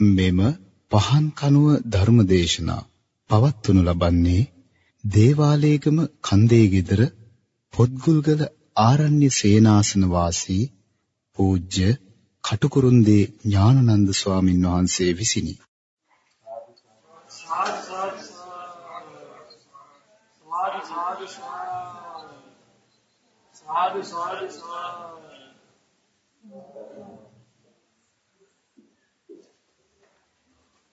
මෙම පහන් කනුව ධර්මදේශනා පවත්වනු ලබන්නේ දේවාලේගම කන්දේ গিදර පොත්ගුල්ගල ආරණ්‍ය සේනාසන වාසී පූජ්‍ය කටුකුරුන්දී ඥානනන්ද ස්වාමින් වහන්සේ විසිනි. සාදු සාදු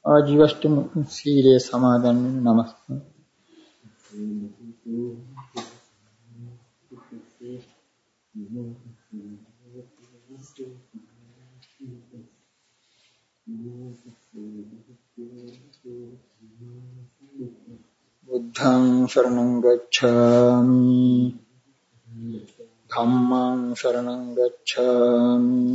ආජීවෂ්ටම සීලය සමාදන් වෙන නමස්කාර බුද්ධං शरणं गच्छामि ධම්මං शरणं गच्छामि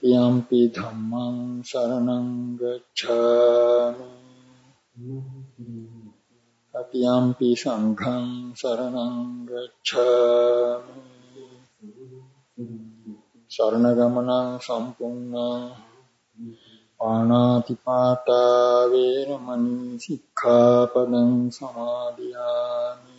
යම්පි ධම්මං සරණං ගච්ඡාමි අතියම්පි සංඝං සරණං ගච්ඡාමි සරණ ගමනං සම්පූර්ණ ආනාති පාතා වේරමණී සික්ඛාපදං සමාදියාමි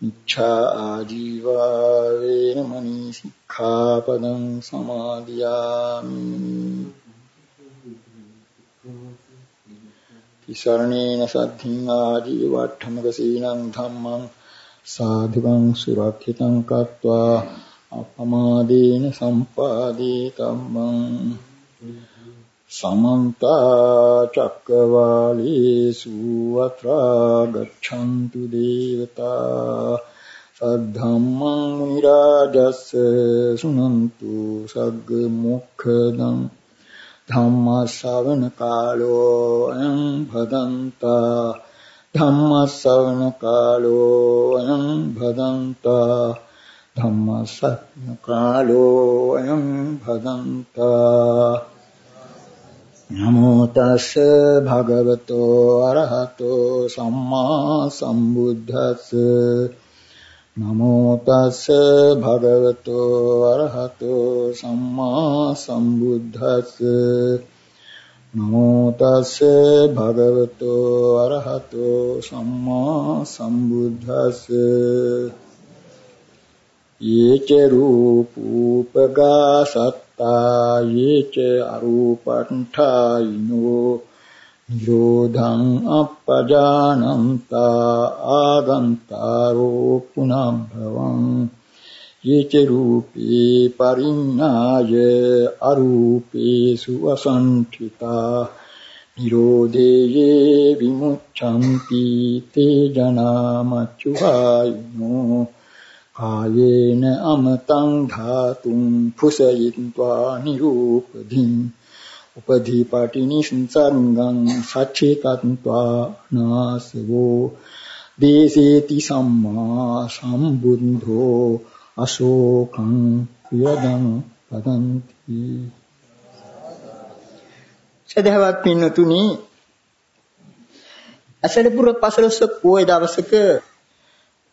මිච්ඡා ආජීවා වේරමණී සික්ඛාපදං සමාදියාමි තිසරණේන සද්ධින් ආජීවට්ඨමක සීලං ධම්මං සාධුකං සුරක්ෂිතං समन्ता चक्रवालेषु अत्रा गच्छन्तु देवता सद्धम्मं मुनिराजस्य शृणन्तु सग्मुखदम् धम्मश्रवणकालोऽयं भदन्ता धम्मश्रवणकालोऽयं भदन्ता धम्मश्रवणकालोऽयं भदन्ता නමෝ තස්ස භගවතෝ අරහතෝ සම්මා සම්බුද්දස්ස. නමෝ තස්ස භගවතෝ අරහතෝ සම්මා සම්බුද්දස්ස. නමෝ තස්ස භගවතෝ අරහතෝ සම්මා සම්බුද්දස්ස. යේච රූපූපගා සත් කායේච අරූපණ්ඨායිනෝ නිරෝධං අපජානන්තා ආගන්තාරෝ පුනබ්බවං යේච රූපේ පරිඤ්ඤාය අරූපේසු අසංඨිතා නිරෝධේ විමුච්ඡන්ති තේ ජනාමච්චුහායිනෝ කායේන අමතං ධාතුං පුසයිත්වා නිරූපධින් උපදීපාටිනි සංසංගං සච්චේතත්වා නාසවෝ. දේසේති සම්මා සම්බුද්ධෝ අශෝකං යදං පදන්ති සදහවත් පින්නතුනි අසලපුර පසළොස්වක පොය දවසක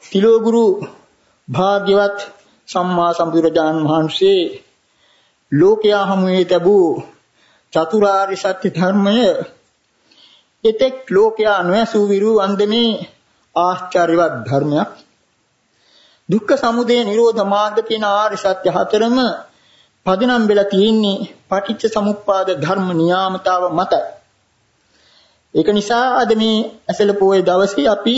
තිලෝගුරු භාග්‍යවත් සම්මා සම්බුදුරජාන් වහන්සේ ලෝකයා හමුවේ තිබූ චතුරාර්ය සත්‍ය ධර්මය එතෙක් ලෝකයා නොඇසූ විරු වන්දමේ ආශ්චර්යවත් ධර්මයක් දුක්ඛ සමුදය නිරෝධ මාර්ග කියන ආර්ය සත්‍ය හතරම පදනම් වෙලා තියෙන්නේ පටිච්ච සමුප්පාද ධර්ම නියාමතාව මතයි. ඒක නිසා අද මේ ඇසල පොයේ දවසේ අපි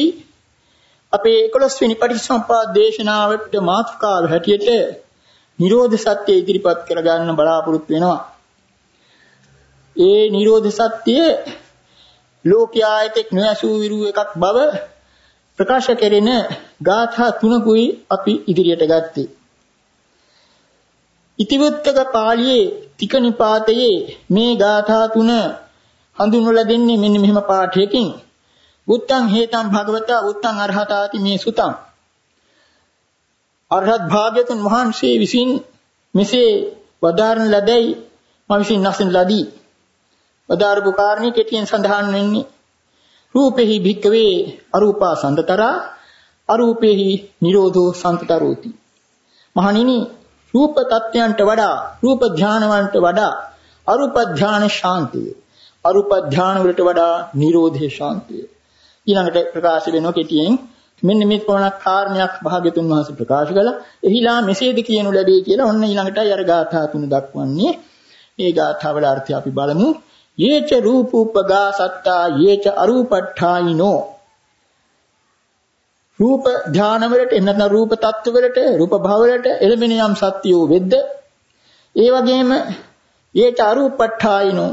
අපේ 11 වෙනි පටිච්චසමුප්පාද දේශනාවට මාතෘකාව හැටියට නිරෝධ සත්‍ය ඉදිරිපත් කරගන්න බලාපොරොත්තු වෙනවා. ඒ නිරෝධ සත්‍ය ලෝකයායතෙක් නොඇසූ විරු එකක් බව ප්‍රකාශ කෙරෙන ගාථා තුනකුයි අපි ඉදිරියට ගත්තේ. ඉතිවුත්තක පාළියේ තික නිපාතයේ මේ ගාථා තුන හඳුන්වලා දෙන්නේ මෙන්න මෙහෙම පාඨයකින්. උත්තං හේතං භගවතා උත්තං අරහතාති මේ සුතං. අරහත් භාග්‍යතුන් වහන්සේ විසින් මෙසේ වදාරන ලදැයි මම විසින් නැසන ලදී. වදාරපු කාරණේ කෙටියෙන් සඳහන් වෙන්නේ රූපෙහි භික්කවේ අරූපා සම්දතරා අරූපෙහි නිරෝධෝ සම්තරෝති. මහණෙනි රූප තත්ත්වයන්ට වඩා රූප ධානවන්ට වඩා අරූප ධාන ශාන්තිය. අරූප ධාන වලට වඩා නිරෝධේ ශාන්තිය. ඊළඟට ප්‍රකාශ වෙනවා කෙටියෙන් මෙන්න මේ කොනක් කාරණයක් භාග්‍යතුන් වහන්සේ ප්‍රකාශ කළා. එහිලා මෙසේද කියනු ලැබේ කියලා ඔන්න ඊළඟටයි අර ගාථා තුන දක්වන්නේ. ඒ ගාථාවල අර්ථය අපි බලමු. යේච රූපූපගා සත්තා යේච අරූපට්ඨායිනෝ රූප ධාන වලට එන්නත රූප තත්ත්ව වලට රූප භව වලට එළඹෙන යම් සත්‍යෝ වෙද්ද ඒ වගේම යේච අරූපට්ඨායිනෝ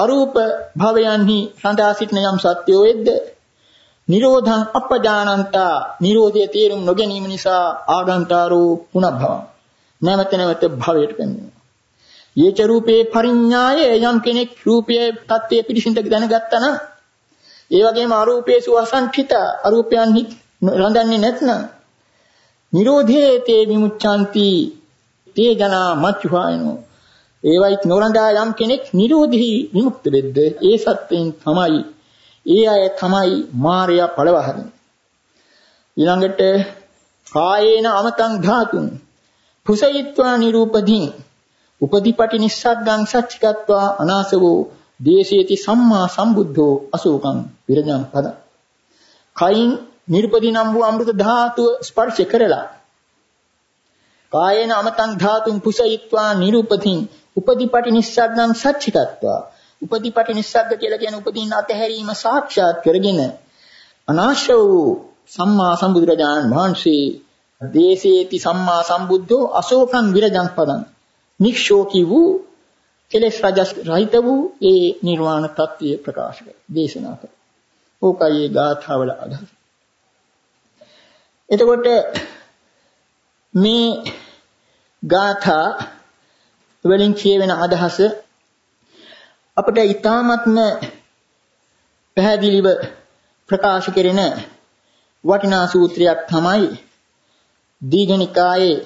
අරූප භවයන්හි සඳහා සිටින යම් සත්‍යෝ වෙද්ද නිරෝධං අපජානන්තා. නිරෝධයේ තේරුම් නොගැනීම නිසා ආගන්තාරෝ පුනබ්භවං. නැවත නැවත භවයට පැමිණෙනවා. යේච රූපේ පරිඥාය යම් කෙනෙක් රූපයේ தත්ත්වය පිළිසින්ද දැනගත්තා නම් ඒ වගේම අරූපේසු අසංඛිත අරූපයන් රඳන්නේ නැත්නම් නිරෝධේ තේ විමුච්ඡanti තේ ජනා මච්චුහායනෝ ඒවයිත් නොරඳා යම් කෙනෙක් නිරෝධී විමුක්ත වෙද්ද ඒ සත්‍යයෙන් තමයි ඒ අය තමයි මාර්යා පළවහරින් ඊළඟට කායේන අමතං ධාතුන් පුසයිත්වා නිරූපදීන් උපදීපටි නිස්සග්ගං සච්චිකත්වා අනාසවෝ දේශේති සම්මා සම්බුද්ධෝ අශෝකං විරජං පද කයින් නිර්පදී නම් වූ අමෘත ධාතුව ස්පර්ශ කරලා කායේන අමතං ධාතුන් පුසයිත්වා නිරූපතින් උපදීපටි නිස්සග්ගං සච්චිකත්වා උපදීපටි නිස්සග්ග කියලා කියන උපදීන අතහැරීම සාක්ෂාත් කරගෙන අනාශ වූ සම්මා සම්බුදුරජාණන් වහන්සේ දේශේති සම්මා සම්බුද්ධෝ අශෝකං විරජං පදං නික්ෂෝකී වූ කෙලෙස් රජස් රහිත වූ ඒ නිර්වාණ තත්ත්වය ප්‍රකාශ කර දේශනා කර. ඕකයි ඒ ගාථාවල අදහස. එතකොට මේ ගාථා වලින් කියවෙන අදහස අපිට ඊ타ත්ම පැහැදිලිව ප්‍රකාශ කෙරෙන වටිනා සූත්‍රයක් තමයි දීඝනිකායේ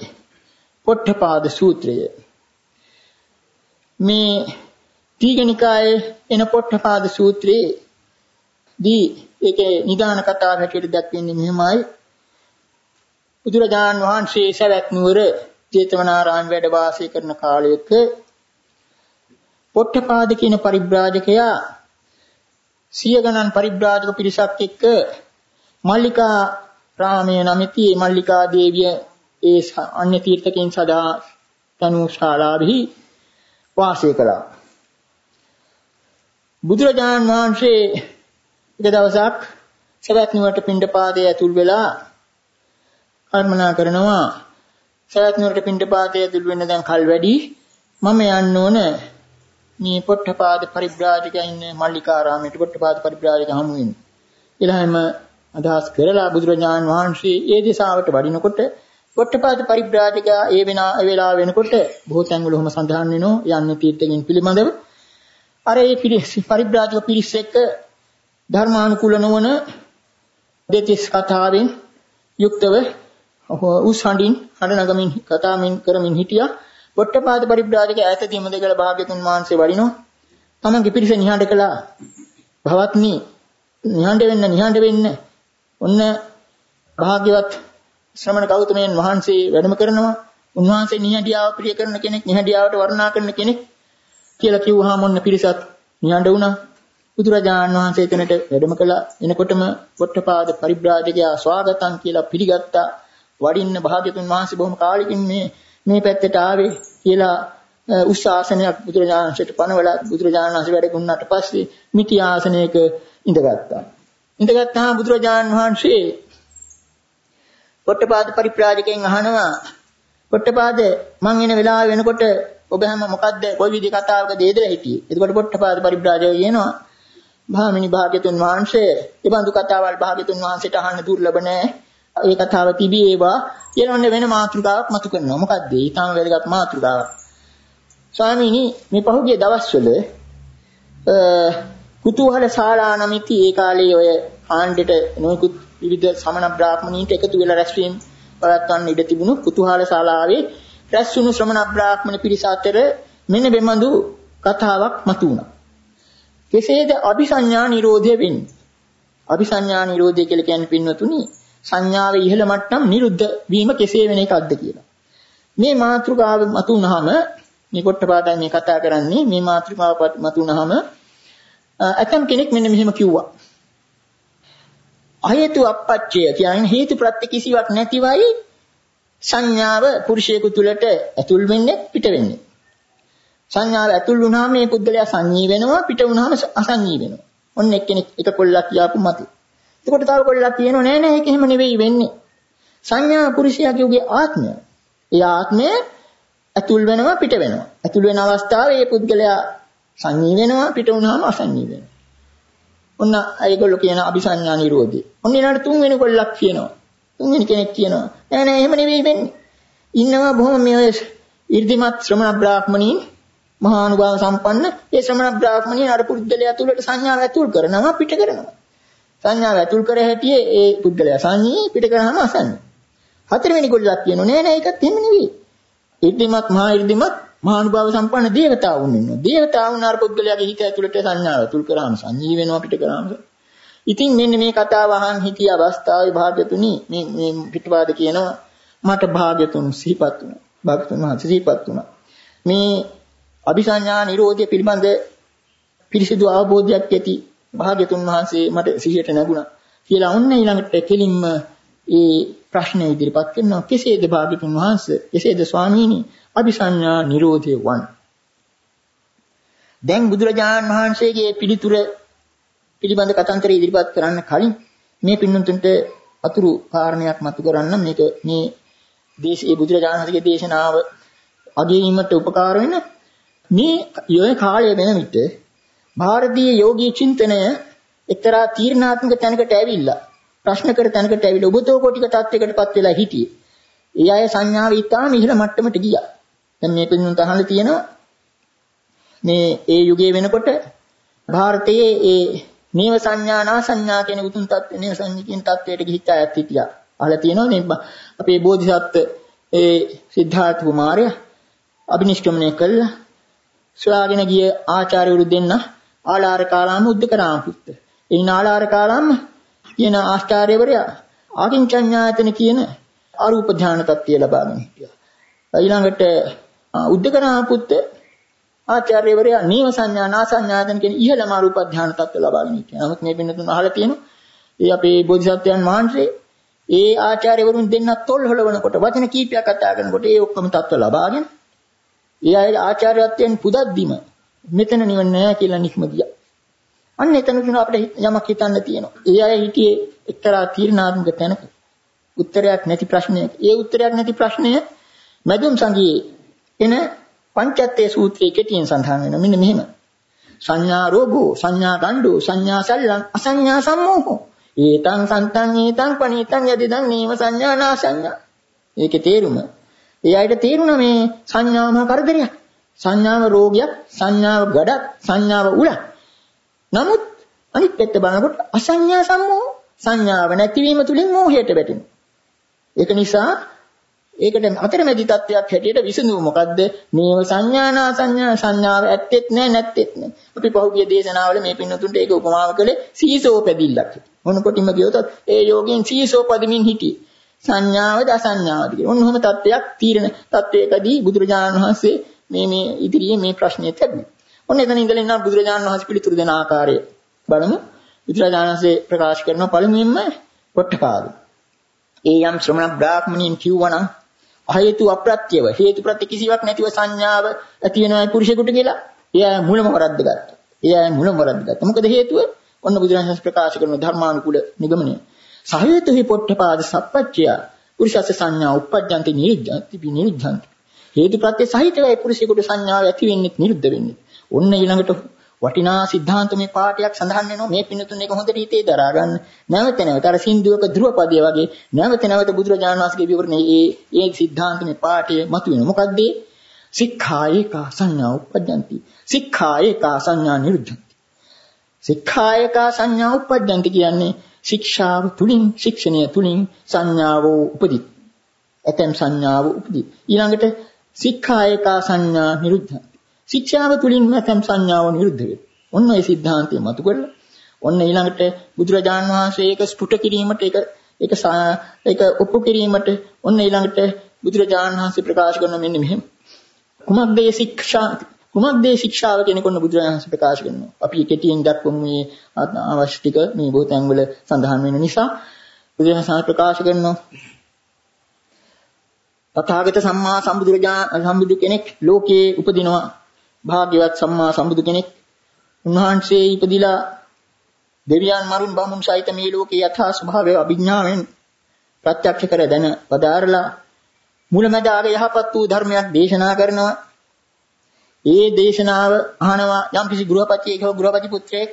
පොට්ටපාද සූත්‍රය. මේ දීඝනිකායේ එන පොට්ටපාද සූත්‍රයේ දී ඒකේ නිදාන කතාව හැටියට දැක්වෙන්නේ මෙහෙමයි. බුදුරජාන් වහන්සේ සවැත් නුවර ජේතවනාරාම වැඩ වාසය කරන කාලයක පොට්ටපාද කියන පරිබ්‍රාජකයා සිය ගණන් පරිබ්‍රාජක පිරිසක් එක්ක මල්ලිකා රාමයේ නමිති මල්ලිකා දේවිය ඒ අන්‍ය තීර්ථකයන් සදා තනු ශාලාවෙහි වාසය කළා. බුදුරජාණන් වහන්සේ එක දවසක් සවැත් නුවරට පිණ්ඩපාතයේ ඇතුල් වෙලා කර්මනා කරනවා සවැත් නුවරට පිණ්ඩපාතයේ ඇතුල් වෙන්න දැන් කල් වැඩි මම යන්න ඕන මේ පොට්ටපාද පරිබ්‍රාජකයා ඉන්න මල්ලිකාරාමයට පොට්ටපාද පරිබ්‍රාජක හමු වෙන්න. ඊළඟම අදහස් කරලා බුදුරජාණන් වහන්සේ ඒ දිශාවට වඩිනකොට පොට්ටපාද පරිබ්‍රාජකයා ඒ වෙන වෙලාව වෙනකොට බොහෝ තැන්වල ඔහොම සඳහන් වෙනවා යන්නේ තීර්ථකින් පිළිබඳව. අර ඒ පරිබ්‍රාජක පිරිස එක්ක ධර්මානුකූල නොවන දෙතිස් කතාවෙන් යුක්තව උස් හඬින් හඬ නගමින් කතාමින් කරමින් හිටියා. පොට්ටපාද පරිබ්‍රාජක ඈතදීම දෙකල භාග්‍යතුන් වහන්සේ වඩිනෝ. තමන්ගේ පිරිස නිහඬ කළා. භවත්නි නිහඬ වෙන්න නිහඬ වෙන්න. ඔන්න භාග්‍යවත් ශ්‍රමණ ගෞතමයන් වහන්සේ වැඩම කරනවා. උන්වහන්සේ නිහඬියාව ප්‍රිය කරන කෙනෙක්, නිහඬියාවට වර්ණනා කරන කෙනෙක් කියලා කිව්වහම ඔන්න පිරිසත් නිහඬ වුණා. බුදුරජාණන් වහන්සේ එතනට වැඩම කළා. එනකොටම පොට්ටපාද පරිබ්‍රාජකයා ස්වාගතම් කියලා පිළිගත්තා. වඩින්න භාග්‍යතුන් වහන්සේ බොහොම කාලෙකින් මේ මේ පැත්තට ආවේ කියලා උස්සාසනයක් බුදුරජාණන්සේට පනවලා බුදුරජාණන් වහන්සේ වැඩ ගුණාට පස්සේ මිටි ආසනයක ඉඳගත්තා. ඉඳගත්තාම බුදුරජාණන් වහන්සේ පොට්ටපාද පරිප්‍රාජකෙන් අහනවා පොට්ටපාද මං එන වෙලාව වෙනකොට ඔබ හැම මොකද්ද කොයි විදිහ කතාවක දේදලා හිටියේ. එතකොට පොට්ටපාද පරිප්‍රාජකය කියනවා භාමිනී භාග්‍යතුන් වහන්සේ ඒ බඳු කතාවල් භාග්‍යතුන් වහන්සේට අහන්න දුර්ලභ නැහැ. ඒ කතාව තිබීවා කියනෝනේ වෙන මාතෘකාවක් මතු කරනවා. මොකද්ද? ඊටම වැදගත් මාතෘකාවක්. ස්වාමීනි මේ පහුගිය දවස්වල කුතුහල ශාලා නමිති ඒ කාලේ ඔය ආණ්ඩෙට නොයෙකුත් විවිධ සමන බ්‍රාහ්මණීන්ට එකතු වෙලා රැස්වීම පවත්වන්න ඉඩ තිබුණු කුතුහල ශාලාවේ රැස්වුණු ශ්‍රමණ බ්‍රාහ්මණ පිරිස අතර මෙන්න බෙමඳු කතාවක් මතු වුණා. කෙසේද අபிසඤ්ඤා නිරෝධය වෙන්නේ? අபிසඤ්ඤා නිරෝධය කියලා කියන්නේ පින්වතුනි සංඥාවේ ඉහළ මට්ටම් නිරුද්ධ වීම කෙසේ වෙන එකක්ද කියලා. මේ මාතෘකාව මතු වුනහම මේ කොට්ටපාඩම් මේ කතා කරන්නේ මේ මාතෘකාව මතු වුනහම ඇතම් කෙනෙක් මෙන්න මෙහෙම කිව්වා. අහේතු අපච්චය කියන්නේ හේතු ප්‍රත්‍ය කිසිවක් නැතිවයි සංඥාව පුරුෂයෙකු තුළට ඇතුල් වෙන්නේ පිට වෙන්නේ. සංඥාව ඇතුල් වුණාම මේ පුද්ගලයා සංඤී වෙනවා පිට වුණාම අසංඤී වෙනවා. ඔන්න එක්කෙනෙක් එක කොල්ලක් කියාපු මත. එතකොට තව කොල්ලක් කියනවා නෑ නෑ ඒක එහෙම නෙවෙයි වෙන්නේ. සංඥා පුරුෂයාගේ ආත්මය. ඒ ආත්මය ඇතුල් වෙනවා පිට වෙනවා. ඇතුල් වෙන අවස්ථාවේ මේ පුද්ගලයා සංඤී වෙනවා පිට වුණාම අසංඤී වෙනවා. ඔන්න ඒගොල්ලෝ කියන අபிසඤ්ඤා නිරෝධය. ඔන්න ඊළඟට තුන්වෙනි කොල්ලක් කියනවා. තුන්වෙනි කෙනෙක් කියනවා නෑ නෑ එහෙම නෙවෙයි වෙන්නේ. ඉන්නවා බොහොම මේ ඉර්ධිමත් ශ්‍රමණ බ්‍රාහ්මණීන් මහානුභාව සම්පන්න ඒ ශ්‍රමණ බ්‍රාහ්මණීන් අර පුද්ගලයා තුළට සංඥාව ඇතුල් කරනවා පිට කරනවා. සංඥාව ඇතුල් කර හැටියේ ඒ පුද්ගලයා සංඤී පිට කරාම අසංඤී. හතරවෙනි කොල්ලක් කියනවා නෑ නෑ ඒකත් එහෙම නෙවෙයි. ඉර්ධිමත් මහා ඉර්ධිමත් මහානුභාව සම්පන්න දේවතාවුන් ඉන්නවා. දේවතාවුන් අර පුද්ගලයාගේ හිත ඇතුළට සංඥාව ඇතුල් කරාම සංඤී වෙනවා පිට කරාම. ඉතින් මෙන්න මේ කතාව අහන් හිටිය අවස්ථාවේ භාග්‍යතුනි මේ මේ පිටවාද කියනවා මට භාග්‍යතුන් සිහිපත් වුණා. භාග්‍යතුන් වහන්සේ සිහිපත් වුණා. මේ අபிසඤ්ඤා නිරෝධය පිළිබඳ පිරිසිදු අවබෝධයක් ඇති භාග්‍යතුන් වහන්සේ මට සිහියට නැගුණා. කියලා ඔන්න ඊළඟට කෙලින්ම ඒ ප්‍රශ්නේ ඉදිරිපත් කරනවා. කෙසේද භාග්‍යතුන් වහන්සේ? කෙසේද ස්වාමීනි? අபிසඤ්ඤා නිරෝධය වන්. දැන් බුදුරජාණන් වහන්සේගේ පිළිතුර පිළිබඳ කතන්දර ඉදිරිපත් කරන්න කලින් මේ පින්නතුන්ට අතුරු කාරණයක් මතු කරන්න මේක මේ දේශයේ බුදුරජාණන් වහන්සේගේ දේශනාව අගීමට උපකාර වෙන මේ යෝය කාලය වෙන විට ಭಾರತೀಯ ಯೋಗಿ ಚಿಂತನೆ එක්තරා තීර්ණාත්මක තැනකට ඇවිල්ලා ප්‍රශ්න කර තැනකට ඇවිල්ලා උබතෝකොටික තත්වයකටපත් වෙලා හිටියේ. ඒ අය සංඥාව ඊටාම ඉහළ මට්ටමට ගියා. දැන් මේ පින්නුත් අහලා තියෙනවා මේ ඒ යුගයේ වෙනකොට ಭಾರತයේ ඒ නේව සංඥා නා සංඥා කියන උතුම් தත්ත්වේ නේව සංඥිකින් தත්ත්වයට ගිහිච්ච අයත් හිටියා. අහලා තියෙනවා මේ අපේ බෝධිසත්ව ඒ සිද්ධාර්ථ කුමාරයා අභිනිෂ්ක්‍මණය කළා. සලාගෙන ගිය ආචාර්යවරු දෙන්නා ආලාර කාලාම උද්දකරාම පුත්ත. ඒ නාලාර කාලාම කියන ආචාර්යවරයා ආකින්චඤ්ඤායතන කියන අරූප ධානය තත්ත්වය ලබාගෙන හිටියා. ඊළඟට උද්දකරාම පුත්ත ආචාර්යවරයා නීව සංඥා නා සංඥායතන කියන ඉහළම අරූප ධානය තත්ත්වය ලබාගෙන හිටියා. නමුත් මේ බින්නතුන් අහලා තියෙනවා. ඒ අපේ බෝධිසත්වයන් වහන්සේ ඒ ආචාර්යවරුන් දෙන්නත් තොල් හොලවනකොට වචන කීපයක් කතා කරනකොට ඒ ඔක්කොම තත්ත්ව ලබාගෙන ඒ අය ආචාර්යත්වයෙන් පුදද්දිම මෙතන නිවන නෑ කියලා නික්ම ගියා. අන්න එතන තුන අපිට යමක් හිතන්න තියෙනවා. ඒ අය හිටියේ එක්තරා තීර්ණාත්මක තැනක. උත්තරයක් නැති ප්‍රශ්නයක. ඒ උත්තරයක් නැති ප්‍රශ්නය මැදුම් සංගියේ එන පංචත්තේ සූත්‍රයේ කෙටියෙන් සඳහන් වෙනවා. මෙන්න මෙහෙම. සංඥා රෝගෝ සංඥා ගණ්ඩෝ සංඥා සල්ලං අසංඥා සම්මෝහෝ ඒතං සන්තං ඒතං පණීතං යදිදං නීව සංඥා නා සංඥා ඒකේ තේරුම ඒ අයට තේරුණා මේ සංඥාම කරදරයක්. සංඥාව රෝගයක්, සංඥාව ගඩක්, සංඥාව උලක්. නමුත් අනිත් පැත්ත බලනකොට අසංඥා සම්මෝහ සංඥාව නැතිවීම තුලින් මෝහයට වැටෙනවා. ඒක නිසා ඒකට අතරමැදි තත්වයක් හැටියට විසඳුම මොකද්ද? මේව සංඥානා සංඥා සංඥාව ඇත්තෙත් නැහැ නැත්තෙත් නැහැ. අපි පහුගිය දේශනාවල මේ පින්නතුන්ට ඒක උපමාව කළේ සීසෝ පැදිල්ලක්. මොන කොටින්ම කියොත් ඒ යෝගයෙන් සීසෝ පදමින් හිටියේ. සංඥාවද අසංඥාවද කියලා. ඔන්නෝම තත්වයක් තීරණ තත්වයකදී බුදුරජාණන් වහන්සේ මේ මේ ඉදිරියේ මේ ප්‍රශ්නේ තිබුණා. ඔන්න එතන ඉඳලා ඉන්න බුදුරජාණන් වහන්සේ පිළිතුරු දෙන ආකාරය බලමු. බුදුරජාණන් වහන්සේ ප්‍රකාශ කරන පළමුවෙන්ම පොට්ටපාද. ඒ යම් ශ්‍රමණ බ්‍රාහ්මණයින් කිව්වනම් අහේතු අප්‍රත්‍යව හේතු ප්‍රත්‍ය කිසිවක් නැතිව සංඥාව ඇති වෙනවා පුරුෂයෙකුට කියලා එයා මුලම වරද්දගත්තා. එයා මුලම වරද්දගත්තා. මොකද හේතුව? ඔන්න බුදුරජාණන් ප්‍රකාශ කරන ධර්මානුකූල නිගමනය. සහේතු හි පොට්ටපාද සප්පච්චය පුරුෂස්ස සංඥා උප්පජ්ජන්ති නිරුද්ධಂತಿ නිරුද්ධಂತಿ. හේතුප්‍රත්‍ය සහිතවයි පුරුෂයෙකුට සංඥාව ඇති වෙන්නේ නිරුද්ධ වෙන්නේ. ඔන්න ඊළඟට වටිනා සිද්ධාන්තමේ පාඩයක් සඳහන් වෙනවා මේ පින්තුන් එක හොඳට හිතේ දරා ගන්න. නැවත නැවත අර සින්දුවක ධ්‍රුවපදයේ වගේ නැවත නැවත බුදුරජාණන් වහන්සේගේ විවරණේ ඒ ඒ සිද්ධාන්තමේ පාඩය මතුවෙනවා. මොකද්ද? සික්ඛා ඒකා සංඥා උපජ්ජಂತಿ. සික්ඛා ඒකා සංඥා නිරුද්ධಂತಿ. සික්ඛා ඒකා සංඥා උපජ්ජಂತಿ කියන්නේ ශික්ෂාව තුලින් ශික්ෂණය තුලින් සංඥාව උපදිත්. ඇතම් සංඥාව උපදිත්. ඊළඟට සික්ඛා ඒකා සංඥා නිරුද්ධ. ශික්ෂාව තුලින් නැතම් සංඥාව නිරුද්ධ වෙනවා. ඔන්න ඒ સિદ્ધාන්තය මතු කරලා ඔන්න ඊළඟට බුදුරජාන් වහන්සේ ඒක ස්පුට කිරීමට ඒක ඒක ඒක ඔප්පු කිරීමට ඔන්න ඊළඟට බුදුරජාන් වහන්සේ ප්‍රකාශ කරන මෙන්න මෙහෙම. කුමක්ද ඒ ශික්ෂා කුමක්ද ඒ ශික්ෂාව කියන කොන්න බුදුරජාණන් වහන්සේ ප්‍රකාශ කරනවා. අපි කෙටියෙන් දක්වමු මේ අවශ්‍ය ටික මේ බොහෝ තැන්වල සඳහන් වෙන නිසා බුදුරජාණන් වහන්සේ ප්‍රකාශ කරනවා. තථාගත සම්මා සම්බුදුරජාණන් සම්බුදු කෙනෙක් ලෝකයේ උපදිනවා භාග්‍යවත් සම්මා සම්බුදු කෙනෙක් උන්වහන්සේ ඉපදිලා දෙවියන් මරුන් බමුණු සහිත මේ ලෝකේ යථා ස්වභාවය අභිඥාවෙන් ප්‍රත්‍යක්ෂ කර දැන පදාරලා මුලමදාගේ යහපත් වූ ධර්මයක් දේශනා කරනවා. ඒ දේශනාව අහනවා යම්කිසි ගෘහපතියෙක් හෝ ගෘහපති පුත්‍රයෙක්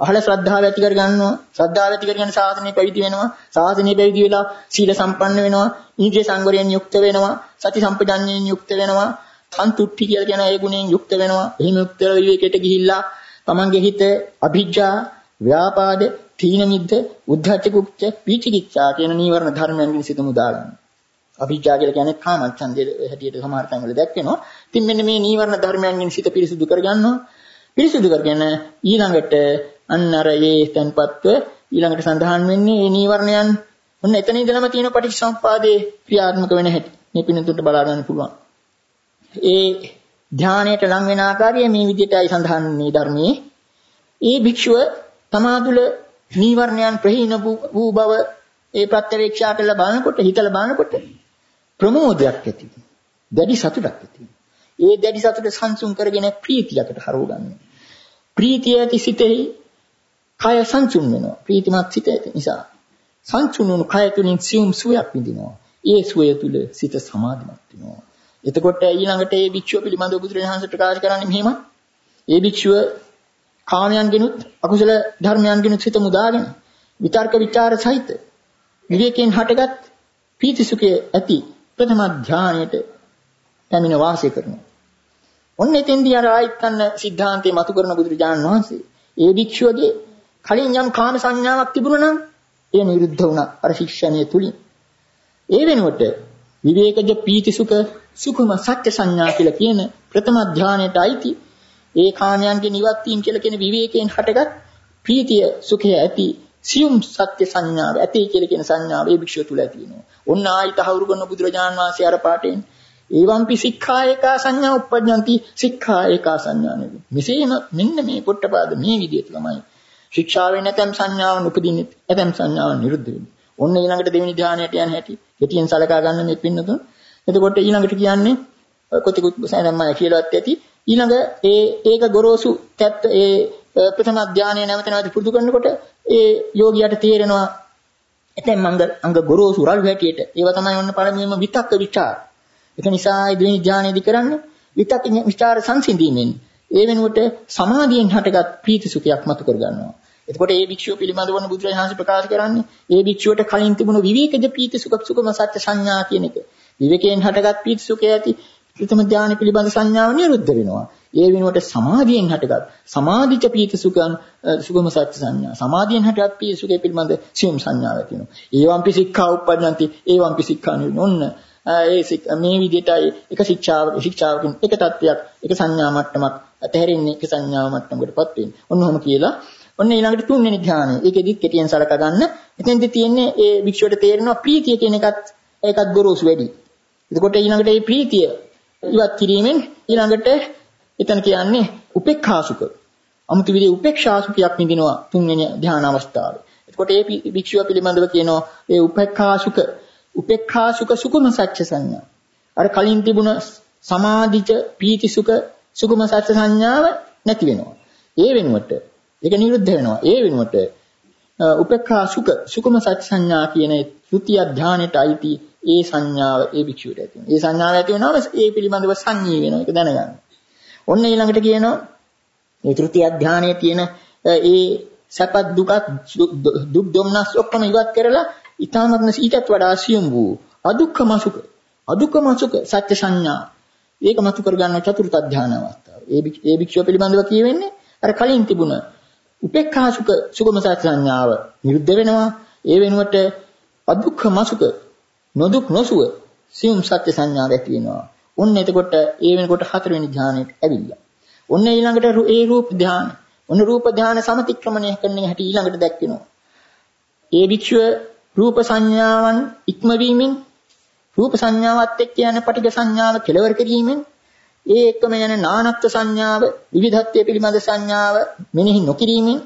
අහලා ශ්‍රද්ධාව ඇති කර ගන්නවා. ශ්‍රද්ධාව ඇති කරගෙන සාසනය පැවිදි වෙනවා. සාසනය පැවිදි වෙලා සීල සම්පන්න වෙනවා. ඉන්ද්‍රිය සංවරයෙන් යුක්ත වෙනවා. සති සම්පජඤ්ඤයෙන් යුක්ත වෙනවා. සන්තුට්ටි කියලා කියන ඒ ගුණයෙන් යුක්ත වෙනවා. එහෙම යුක්ත විවේකයට ගිහිල්ලා තමන්ගේ හිත අභිජ්ජා, ව්‍යාපාද, තීන මිද්ද, උද්ධච්ච කුච්ච, පීචිකිච්ඡා කියන නීවරණ ධර්මයන්ගෙන් සිත මුදා ගන්නවා. අභිජ්ජා කියලා කියන්නේ කාමච්ඡන්දයේ හැටියට සමහර තැන්වල දැක්වෙනවා. ඉතින් මෙන්න මේ නීවරණ ධර්මයන්ගෙන් සිත පිරිසුදු කරගන්නවා. පිරිසුදු කරගෙන ඊළඟට අන්න අර ඒ තැන්පත්ව ඊළඟට සඳහන් වෙන්නේ මේ නීවරණයන් ඔන්න එතන ඉඳලම තියෙන පටිච්චසමුපාදයේ ක්‍රියාත්මක වෙන හැටි. මේ පිනතුන්ට බලා ගන්න පුළුවන්. ඒ ධානයට ලං වෙන ආකාරය මේ විදිහටයි සඳහන් මේ ධර්මයේ. ඒ භික්ෂුව තමාතුල නීවරණයන් ප්‍රහීන වූ බව ඒ ප්‍රත්‍යවේක්ෂා කළ බලනකොට හිතලා බලනකොට ප්‍රමෝදයක් ඇති දැඩි සතුටක් ඇති ඒ දැඩි සතුට සංසුන් කරගෙන ප්‍රීතියකට හරව ගන්න. ප්‍රීතිය ඇති සිතෙහි කය සංසුන් වෙනවා. ප්‍රීතිමත් සිත නිසා සංසුන් වුණු කය තුලින් සියුම් සුවයක් විඳිනවා. ඒ සුවය තුල සිත සමාධිමත් වෙනවා. එතකොට ඊළඟට මේ භික්ෂුව පිළිබඳව බුදුරජාණන් ප්‍රකාශ කරන්නේ මෙහෙම. ඒ භික්ෂුව කාමයන්ගෙනුත් අකුසල ධර්මයන්ගෙනුත් හිත මුදාගෙන විතර්ක ਵਿਚාර සහිත විවේකයෙන් හටගත් පීතිසුඛයේ ඇති ප්‍රථම ධානයට පැමිණ වාසය කරනවා. ඔන්න එතෙන්දී අර ආයත්තන්න සිද්ධාන්තයේ මතු කරන බුදුරජාණන් වහන්සේ ඒ භික්ෂුවගේ කලින් යම් කාම සංඥාවක් තිබුණා නම් ඒ නිරුද්ධ වුණා අර ශික්ෂණය තුලින්. ඒ වෙනුවට විවේකජ පීති සුඛ සුඛම සත්‍ය සංඥා කියලා කියන ප්‍රථම ධානයට අයිති ඒ කාමයන්ගේ නිවත් වීම කියලා කියන විවේකයෙන් හටගත් ප්‍රීතිය සුඛය ඇති සියුම් සත්‍ය සංඥාව ඇති කියලා කියන සංඥාව ඒ භික්ෂුව තුල ඇති වෙනවා. ඔන්න ආයිත හවුරු කරන බුදුරජාන් වහන්සේ අර පාඩයෙන් ඒවම්පි සික්ඛා ඒකා සංඥා උප්පජ්ජಂತಿ සික්ඛා ඒකා සංඥා නෙවෙයි. මෙසේම මෙන්න මේ පොට්ටපාද මේ විදිහට තමයි ශික්ෂාවෙන් නැතම් සංඥාව උපදින්නේ. නැතම් සංඥාව නිරුද්ධ වෙන්නේ. ඔන්න ඊළඟට දෙවෙනි ධානයට යන හැටි. කෙටියෙන් සලකා ගන්න මේ පින්නතුන්. එතකොට ඊළඟට කියන්නේ කොතිකුත් සෑදම්මයි කියලාත් ඇති. ඊළඟ ඒ ඒක ගොරෝසු තත් ඒ ප්‍රථම ධානය නැවත නැවත පුරුදු කරනකොට ඒ යෝගියාට තේරෙනවා එතෙන් මංග අංග ගොරෝසු රළු හැටියට ඒවා තමයි ඔන්න පළමුවෙන්ම විතක්ක ਵਿਚාර. ඒක නිසා ඒ දෙවෙනි ධානයේදී කරන්නේ විතක්ක විචාර සංසිඳීමෙන් ඒ වෙනුවට සමාධියෙන් හටගත් ප්‍රීති සුඛයක් මතු කර ගන්නවා. එතකොට ඒ භික්ෂුව පිළිබඳව වන බුදුරජාණන් ප්‍රකාශ කරන්නේ ඒ භික්ෂුවට කලින් තිබුණු විවේකජ ප්‍රීති සුඛ සුඛම සත්‍ය සංඥා කියන එක. විවේකයෙන් හටගත් ප්‍රීති සුඛය ඇති ප්‍රථම ධානය පිළිබඳ සංඥාව නිරුද්ධ වෙනවා. ඒ වෙනුවට සමාධියෙන් හටගත් සමාධිච ප්‍රීති සුඛං සුඛම සත්‍ය සංඥා. සමාධියෙන් හටගත් ප්‍රීති සුඛය පිළිබඳ සියුම් සංඥාවක් තියෙනවා. ඒවම්පි සික්ඛා උප්පජ්ජಂತಿ ඒවම්පි සික්ඛා නිරෝධ. ඔන්න ඒ මේ විදිහට එක ශික්ෂාවක ශික්ෂාවකින් එක තත්වයක් එක සංඥා මට්ටමක් අතහැරෙන්නේ එක සංඥා මට්ටමකටපත් වෙන්නේ. ඔන්න ඔහොම කියලා ඔන්න ඊළඟට තුන්වෙනි ධ්‍යානය. ඒකෙදිත් කෙටියෙන් සලකා ගන්න. එතෙන්ද තියෙන්නේ ඒ වික්ෂුවට තේරෙනවා ප්‍රීතිය කියන එකත් ඒකත් ගොරෝසු වැඩි. එතකොට ඊළඟට මේ ප්‍රීතිය ඉවත් කිරීමෙන් ඊළඟට එතන කියන්නේ උපේක්ඛාසුක. අමුතු විදිහේ උපේක්ෂාසුකයක් විඳිනවා තුන්වෙනි ධ්‍යාන අවස්ථාවේ. එතකොට මේ වික්ෂුව පිළිබඳව කියනවා ඒ උපේක්ඛාසුක උපේක්ඛාසුක සුකුම සත්‍ය සංඥා. අර කලින් තිබුණ සමාධිච පීතිසුක සුකුම සත්‍ය සංඥාව නැති වෙනවා. ඒ වෙනුවට ඒක නිරුද්ධ වෙනවා. ඒ වෙනුවට උපේක්ඛා සුඛ සුඛම සත්‍ය සංඥා කියන ත්‍ෘතිය ධානයට අයිති ඒ සංඥාව ඒ භික්ෂුවට ඇති වෙනවා. ඒ සංඥාව ඇති වෙනවම ඒ පිළිබඳව සංඤී වෙනවා. ඒක දැනගන්න. ඔන්න ඊළඟට කියනවා මේ ත්‍ෘතිය ධානයේ තියෙන ඒ සැපත් දුකත් දුක් දුම්නස් ඔක්කොම ඉවත් කරලා ඊටාත්ම ඊටත් වඩා සියුම් වූ අදුක්ඛම සුඛ අදුක්ඛම සුඛ සත්‍ය සංඥා ඒක මතු කරගන්න චතුර්ථ ධාන අවස්ථාව. ඒ ඒ භික්ෂුව පිළිබඳව කියවෙන්නේ අර කලින් තිබුණ උපේක්ඛා සුඛ සුගම සංඥාව නිරුද්ධ වෙනවා. ඒ වෙනුවට අදුක්ඛ මසුක නොදුක් නොසුව සියුම් සත්‍ය සංඥාව ඇති වෙනවා. ඔන්න එතකොට ඒ වෙනකොට හතරවෙනි ධානයට ඇවිල්ලා. ඔන්න ඊළඟට ඒ රූප ධාන. ඔන්න රූප ධාන සමතික්‍රමණය කරන හැටි ඊළඟට දැක්වෙනවා. ඒ භික්ෂුව රූප සංඥාවන් ඉක්මවීමෙන් රූප සංඥාවත් එක්ක යන පටිඝ සංඥාව කෙලවර කිරීමෙන් ඒ එක්කම යන නානත්ව සංඥාව විවිධත්වයේ පිළිබඳ සංඥාව මෙනෙහි නොකිරීමෙන්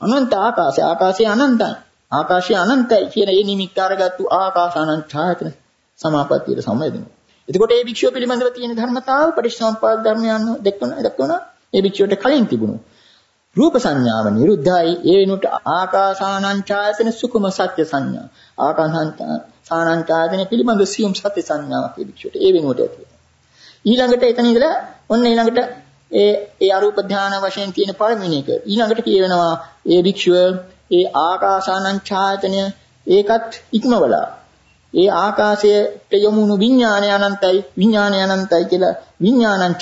අනන්ත ආකාශය ආකාශය අනන්තයි ආකාශය අනන්තයි කියන ඒ නිමිත්ත අරගත්තු ආකාශ අනන්ත ඡායතන සමාපත්තියට සම්බන්ධ එතකොට මේ භික්ෂුව පිළිබඳව තියෙන ධර්මතාව පටිච්චසමුප්පාද ධර්මයන් දක්වන දක්වන මේ භික්ෂුවට කලින් තිබුණු රූප සංඥාව නිරුද්ධයි. ඒ වෙනුවට ආකාසානං ඡායතන සුකුම සත්‍ය සංඥා. ආකාසානං ඡායතන පිළිබඳ සියුම් සත්‍ය සංඥාවක් මේ භික්ෂුවට. ඒ වෙනුවට ඇති ඊළඟට එතන ඉඳලා ඔන්න ඊළඟට ඒ ඒ අරූප ධාන වශයෙන් තියෙන පළවෙනි එක. ඊළඟට කියවෙනවා ඒ භික්ෂුව ඒ ආකාසානං ඡායතනය ඒකත් ඉක්මවලා ඒ ආකාශයට යොමුණු විඥානය අනන්තයි විඥානය අනන්තයි කියලා විඥානං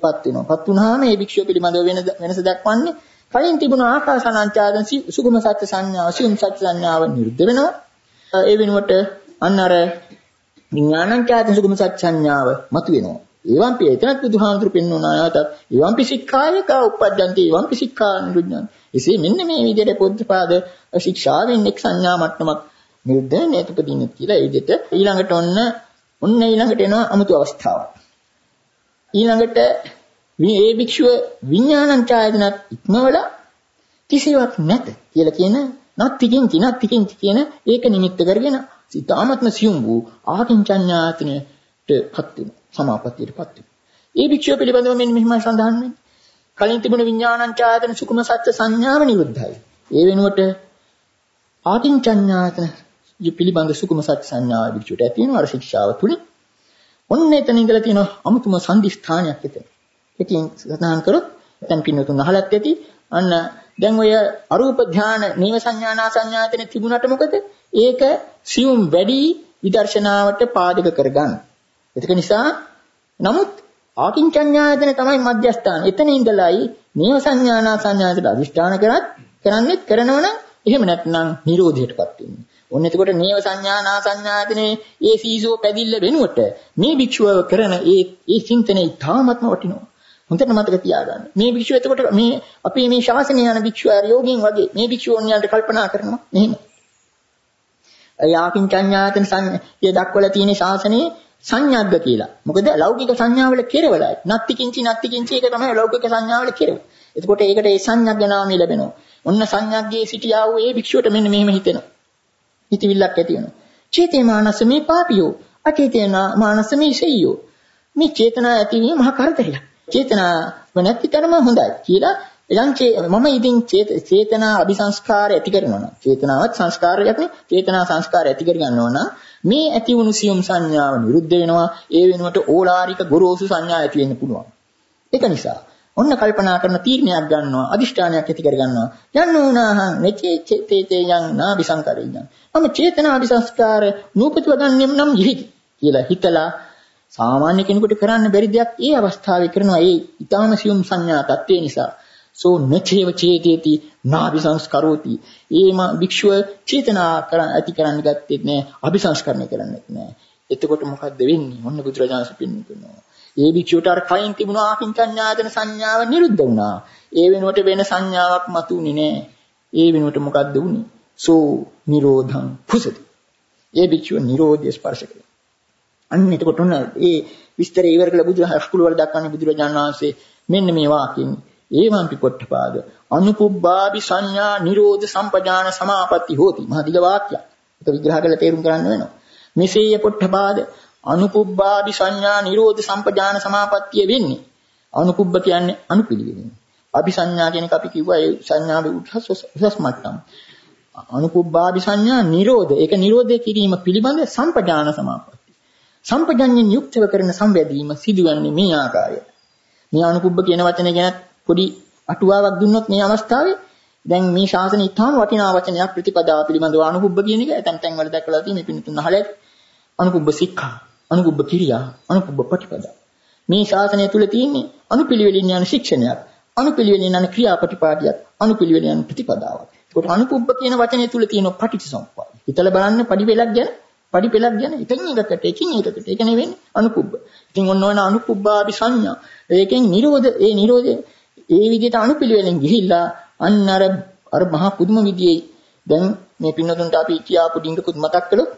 ඡායතනයටපත් වෙනවා. පත් වුණාම මේ භික්ෂුව පිළිබඳව වෙන වෙනස දක්වන්නේ කලින් තිබුණු ආකාසානං ඡායතන සුගම සත්‍ය සංඥාව, සියුම් සත්‍ය සංඥාව නිරුද්ධ වෙනවා. ඒ වෙනුවට අන්න අර විඥානං ඡායතන සුගම සත්‍යඥාව මතුවෙනවා. එවම්පි එතනත් බුදුහාමුදුරු පෙන්වනවා නැවතත් එවම්පි සික්ඛායක උපද්දන්ති එවම්පි සික්ඛා නිරුද්ධං. එසේ මෙන්න මේ විදිහට පොද්දපාද ශික්ෂාවෙන් එක් සංඥා මට්ටමක් නිරුද්ධ නේතුපදින්න කියලා ඒ විදිහට ඊළඟට ඔන්න ඔන්න ඊළඟට එනවා අමුතු අවස්ථාවක්. ඊළඟට මේ භික්ෂුව විඥානං ඡායතනත් ඉක්මවලා කිසිවක් නැත කියලා කියන නත්තිකින් කිනත්තිකින් කියන ඒක නිමිත්ත කරගෙන ඊ타මත්ම සියුම් වූ ආකින්චඤ්ඤාතනයටපත් වෙන සමාපත්තියටපත් වෙන. ඒ භික්ෂුව පිළිබඳව මෙන්න මෙහිමයි සඳහන් වෙන්නේ. කලින් තිබුණ විඥානං ඡායතන සුකුම සත්‍ය සංඥාව නිරුද්ධයි. ඒ වෙනුවට ආකින්චඤ්ඤාතන පිළිබඳ සුකුම සත්‍ය සංඥාව භික්ෂුවට ඇති වෙන අර ශික්ෂාව තුලින් ඔන්න එතන ඉඳලා තියෙන අමුතුම සම්දිස්ථානයක් එතන. ඒකෙන් සඳහන් කරොත් දැන් පින්නතුන් අහලත් ඇති අන්න දැන් ඔය අරූප ධාන නීව සංඥානා සංඥාතන තිබුණාට මොකද? ඒක සියුම් වැඩි විදර්ශනාවට පාදක කරගන්න. ඒක නිසා නමුත් ආකින්චඤ්ඤායතන තමයි මධ්‍යස්ථාන. එතන ඉඳලයි නීව සංඥානා සංඥාතන අදිෂ්ඨාන කරත් කරන්නේත් කරනවනම් එහෙම නැත්නම් නිරෝධයටපත් වෙන්නේ. ඔන්න එතකොට නීව සංඥානා සංඥාතනේ ඒ සීසෝ පැදිල්ල වෙනුවට මේ භික්ෂුව කරන ඒ ඒ චින්තනයේ තාමත්ම වටිනවා. හොඳට මතක තියාගන්න. මේ භික්ෂුව එතකොට මේ අපි මේ ශාසනය යන භික්ෂුව යෝගීන් වගේ මේ භික්ෂුවන්යන්ට කල්පනා කරනවා. මෙහෙම. යාකින්චඤ්ඤාතන සංය දක්වලා තියෙන ශාසනයේ සංඥාග්ග කියලා. මොකද ලෞකික සංඥාවල කෙරවලයි. නත්ති කිංචි නත්ති කිංචි එක තමයි ලෞකික සංඥාවල කෙරව. එතකොට ඒකට ඒ සංඥාග්ග නාමය ලැබෙනවා. ඔන්න සංඥාග්ගයේ සිටියා වූ ඒ භික්ෂුවට මෙන්න මෙහෙම හිතෙනවා. හිතවිල්ලක් ඇති වෙනවා. චේතේ මානස මේ පාපියෝ අචේතේ මානස මේ සෙයියෝ. මේ චේතනා ඇතිවීම මහා කරදරයක්. චේතනාව නැති තරම හොඳයි කියලා එනම් මම ඉතින් චේතනා අபிසංස්කාර ඇති කරනවා නම් චේතනාවත් සංස්කාරයක් නේ චේතනා සංස්කාර ඇති කර ගන්නවා නම් මේ ඇති වුණු සියුම් සංඥාව නිරුද්ධ වෙනවා ඒ වෙනුවට ඕලාරික ගොරෝසු සංඥා ඇති වෙන්න පුළුවන් ඒක නිසා ඔන්න කල්පනා කරන තීරණයක් ගන්නවා අදිෂ්ඨානයක් ඇති කර ගන්නවා යන්න උනාහං මෙචේ චේතේ යං නාபிසංකරියං මම චේතනා අபிසංස්කාර නූපතිව ගන්නෙම් නම් ඉහිති කියලා හිතලා සාමාන්‍ය කෙනෙකුට කරන්න බැරි දෙයක් ඒ අවස්ථාවේ කරනවා ඒ ඊටාම සියුම් සංඥා තත්ත්වේ නිසා සෝ නචේව චේතේති නාභිසංස්කරෝති. ඒම භික්ෂුව චේතනා ඇති කරන්න ගත්තේ නෑ අභිසංස්කරණය කරන්නේ නෑ. එතකොට මොකද්ද වෙන්නේ? මොන්න බුදුරජාණන් පින්නනවා. ඒ භික්ෂුවට අර කයින් තිබුණු ආකින්චඤ්ඤායතන සංඥාව නිරුද්ධ වුණා. ඒ වෙනුවට වෙන සංඥාවක් මතුනේ නෑ. ඒ වෙනුවට මොකද්ද වුනේ? සෝ නිරෝධං පුසති. ඒ භික්ෂුව නිරෝධය ස්පර්ශ කළා. අන්න එතකොට ඔන්න ඒ විස්තරය ඉවර කළ බුදුහස්කුල වල දක්වන්නේ බුදුරජාණන් වහන්සේ මෙන්න මේ වාක්‍යයෙන් ඒවම්පි පොට්ටපාද අනුපුබ්බාපි සංඥා නිරෝධ සම්පජාන සමාපatti හෝති මහ දිග වාක්‍යයක්. ඒක විග්‍රහ කරලා තේරුම් ගන්න වෙනවා. මෙසේය පොට්ටපාද අනුපුබ්බාපි සංඥා නිරෝධ සම්පජාන සමාපත්තිය වෙන්නේ. අනුපුබ්බ කියන්නේ අනුපිළිවෙලින්. අபிසඤ්ඤා කියන එක අපි කිව්වා ඒ සංඥාවේ උසස් උසස් මට්ටම. අනුපුබ්බාපි සංඥා නිරෝධ. ඒක නිරෝධය කිරීම පිළිබඳ සම්පජාන සමාපatti. සම්පජඤ්ඤයෙන් යුක්තව කරන සංවැදීම සිදුවන්නේ මේ ආකාරයට. මේ අනුපුබ්බ කියන වචනේ ගැන පොඩි අටුවාවක් දුන්නොත් මේ අවස්ථාවේ දැන් මේ ශාසනය ඉතාම වටිනා වචනයක් ප්‍රතිපදාව පිළිබඳව අනුපුබ්බ කියන එක ඇතන් තැන් වල දැක්කලා තියෙන මේ පිණිතුන් අහලා අනුපුබ්බ සික්ඛා අනුපුබ්බ කිරියා අනුපුබ්බ ප්‍රතිපදා. මේ ශාසනය තුල තියෙන්නේ අනුපිළිවෙලින් යන ශික්ෂණයක් අනුපිළිවෙලින් යන ක්‍රියාපටිපාටියක් අනුපිළිවෙලින් යන ප්‍රතිපදාවක්. ඒකට අනුපුබ්බ කියන වචනේ තුල තියෙන පටිච්චසමුප්පාද හිතලා බලන්න පඩි වෙලක් ගැන පඩි පෙලක් ගැන එකින් එකකට එකින් එකකට ඒක නෙවෙන්නේ අනුපුබ්බ ඉතින් ඔන්න ඔන අනුපුබ්බාපි සංඥා. ඒකෙන් නිරෝධ ඒ නිරෝධය ඒ විදිහට අනුපිළිවෙලින් ගිහිල්ලා අන්න අර අර මහා පුදුම විදියේ දැන් මේ පින්නතුන්ට අපි කියාපු ඩිංගකුත් මතක් කළොත්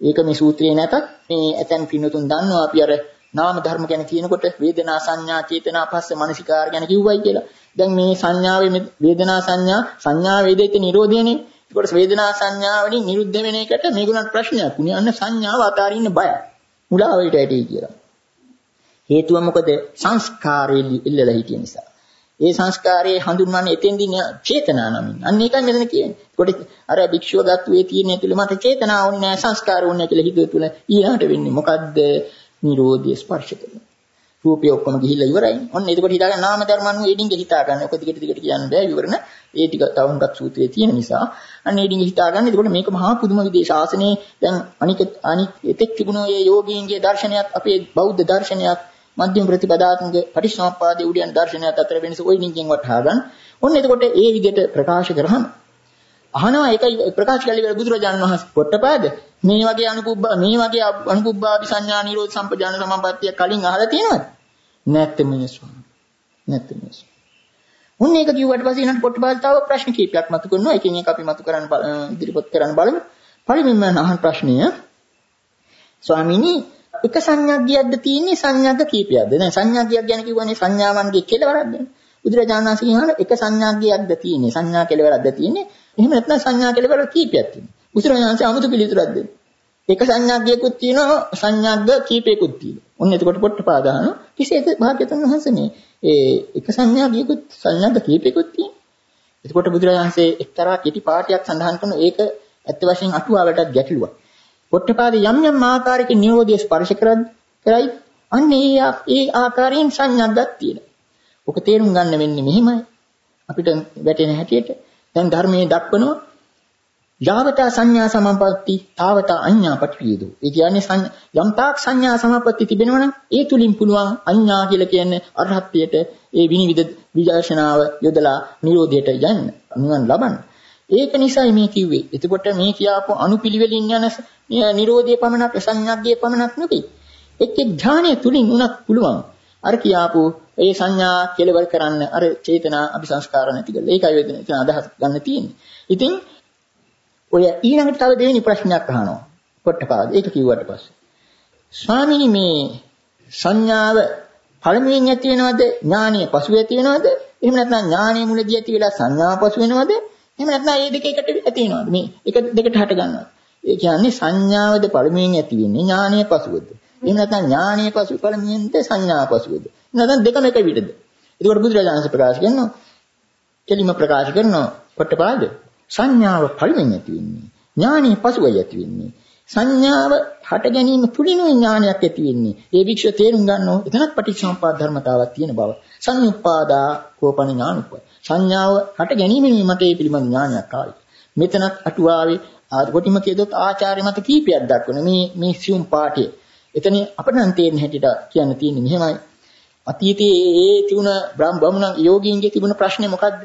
ඒක මේ සූත්‍රයේ නැතත් මේ ඇතැම් පින්නතුන් දන්නවා අපි අර නාම ධර්ම ගැන කියනකොට වේදනා සංඥා චේතනා පස්ස මනසිකාර ගැන කිව්වයි කියලා. දැන් මේ සංඥාවේ වේදනා සංඥා සංඥා වේදිත නිරෝධයනේ. ඒකට වේදනා සංඥා වලින් නිරුද්ධ වෙන එකට මේගොල්ලන්ට ප්‍රශ්නයක්. උනේ අන්න සංඥාව අතාරින්න බයයි. මුලාවලට ඇටි කියලා. හේතුව මොකද? සංස්කාරයෙන් ඉල්ලලා හිටිය නිසා. ඒ සංස්කාරයේ හඳුන්වන්නේ එතෙන්දී චේතනා නමින්. අන්න ඒකයි මෙතන කියන්නේ. ඒකට අර භික්ෂුව ගත්ත වේ තියෙන තුල මට චේතනා ඕනේ නැහැ සංස්කාර ඕනේ කියලා හිතුව තුල ඊළාට වෙන්නේ මොකද්ද? නිරෝධය ස්පර්ශ කරනවා. රූපය ඔක්කොම ගිහිල්ලා ඉවරයි. ඔන්න එතකොට හිතාගන්න නාම ධර්ම අනුව ඒ ඩිංග හිතා ගන්න. ඔක දිගට දිගට කියන්න බෑ විවරණ. ඒ ටික තවුන්ගත් සූත්‍රයේ තියෙන නිසා අන්න ඒ ඩිංග හිතා ගන්න. එතකොට මේක මහා පුදුම විදේ ශාසනයේ දැන් අනික අනික් එතෙක් තිබුණෝ මේ යෝගීන්ගේ දර්ශනයත් අපේ බෞද්ධ දර්ශනයත් මධ්‍යම ප්‍රතිපදාත්මක පටිච්චසමුප්පාදයේ උඩයන් දර්ශනයත් අතර වෙනස ওই නිකින් වටහා ගන්න. ඔන්න එතකොට ඒ විදිහට ප්‍රකාශ කරාම අහනවා ඒකයි ප්‍රකාශ කළේ වෙල බුදුරජාණන් වහන්සේ පොට්ටපාද මේ වගේ අනුපුබ්බ මේ වගේ අනුපුබ්බාපි සංඥා නිරෝධ සම්පජාන සමපත්තිය කලින් අහලා තියෙනවද? නැත්නම් ස්වාමී. නැත්නම් උන් ඒක කිව්වට පස්සේ ඊළඟ පොට්ටපාද තව ප්‍රශ්න කීපයක් මතු කරනවා. එකින් එක අපි මතු කරන්න ඉදිරිපත් කරන්න බලමු. පළමුවෙන්ම අහන ප්‍රශ්නය ස්වාමීනි එක සංඥාග්ගයක්ද තියෙන්නේ සංඥාග්ග කීපයක්ද? දැන් සංඥාග්ගයක් ගැන කිව්වනේ සංඥාවන්ගේ කෙලවරක්ද? බුදුරජාණන් වහන්සේ කියනවා එක සංඥාග්ගයක්ද තියෙන්නේ සංඥා කෙලවරක්ද තියෙන්නේ? එහෙම නැත්නම් සංඥා කෙලවර කීපයක් තියෙනවා. බුදුරජාණන් වහන්සේ 아무තු පිළිතුරක් දෙන්නේ. එක සංඥාග්ගයකුත් තියෙනවා සංඥාග්ග කීපයකුත් තියෙනවා. ඔන්න එතකොට පොට්ටපාදාන කිසියක භාග්‍යතුන් වහන්සේ මේ ඒ එක සංඥාග්ගයකුත් සංඥාග්ග කීපයකුත් තියෙනවා. එතකොට බුදුරජාණන්සේ එක්තරා කෙටි පාඩයක් සඳහන් කරන ඒක ඇත්ත වශයෙන් අටුවාවටත් ගැටලුවක්. පොට්ටපාදේ යම් යම් ආකාරයක නිරෝධය ස්පර්ශ කරයි අන්න ඒ ඒ ආකාරයෙන් සංඥාග්ගක් තියෙනවා. ඔක තේරුම් ගන්න වෙන්නේ මෙහිමයි. අපිට වැටෙන හැටියට දැන් ධර්මයේ දක්වනවා යාවතා සංඥා සමපatti තාවතා අඤ්ඤා පටිවිදෝ. ඒ කියන්නේ යම් තාක් සංඥා සමපatti තිබෙනවා නම් ඒ තුලින් පුළුවන් අඤ්ඤා කියලා කියන්නේ අරහත්ත්වයට ඒ විනිවිද විදර්ශනාව යොදලා නිරෝධයට යන්න නිවන් ලබන්න. ඒක නිසායි මේ කිව්වේ. එතකොට මේ කියාපු අනුපිළිවෙලින් යන නිරෝධයේ පමණක් සංඥාග්ගයේ පමණක් නෙවෙයි. එක් එක් ඥානය තුලින් උනත් පුළුවන්. අර කියාපු ඒ සංඥා කෙලවර කරන්න අර චේතනා අபிසංස්කාර නැති කරලා. ඒකයි වේදන එතන අදහස් ගන්න තියෙන්නේ. ඉතින් ඔය ඊළඟට තව දෙවෙනි ප්‍රශ්නයක් අහනවා. පොට්ටපාද. ඒක කිව්වට පස්සේ. ස්වාමීනි මේ සංඥාව පළමුවෙන් ඇති වෙනවද ඥානීය පසු ඇති වෙනවද එහෙම නැත්නම් ඥානීය මුලදී ඇති වෙලා සංඥාව පසු වෙනවද එහෙම නැත්නම් මේ දෙක එකට ඇති වෙනවද මේ එක දෙකට හට ගන්නවද ඒ කියන්නේ සංඥාවද පළමුවෙන් ඇති වෙන්නේ ඥානීය පසුවද එහෙම නැත්නම් ඥානීය පසු පළමුවෙන්ද සංඥා පසුවද නැත්නම් දෙකම එක විදිහද ඒකට බුදුරජාණන් ප්‍රකාශ කරනවා කෙලිම ප්‍රකාශ කරනවා පොට්ටපාද සංඥාව පළමුවෙන් ඇති වෙන්නේ. ඥානෙ පසුවයි ඇති වෙන්නේ. සංඥාව හට ගැනීම තුලිනුයි ඥානයක් ඇති වෙන්නේ. ඒ වික්ෂ තේරුම් ගන්නෝ එතනත් පටිච්චසමුප්පාද ධර්මතාවක් තියෙන බව. සංයුප්පාදා කෝපන ඥානුප. සංඥාව හට ගැනීමෙන් මට ඒ පිළිබඳ ඥානයක් ආවේ. මෙතනත් අටුවාවේ ආගොටිම කියදොත් ආචාර්ය මත කීපයක් දක්වන මේ මේ සියුම් පාඨය. එතන අපට නම් තේරෙන හැටියට කියන්න තියෙන්නේ මෙහෙමයි. අතීතයේ ඒ තිබුණ බ්‍රහ්මණ යෝගීන්ගේ තිබුණ ප්‍රශ්නේ මොකද්ද?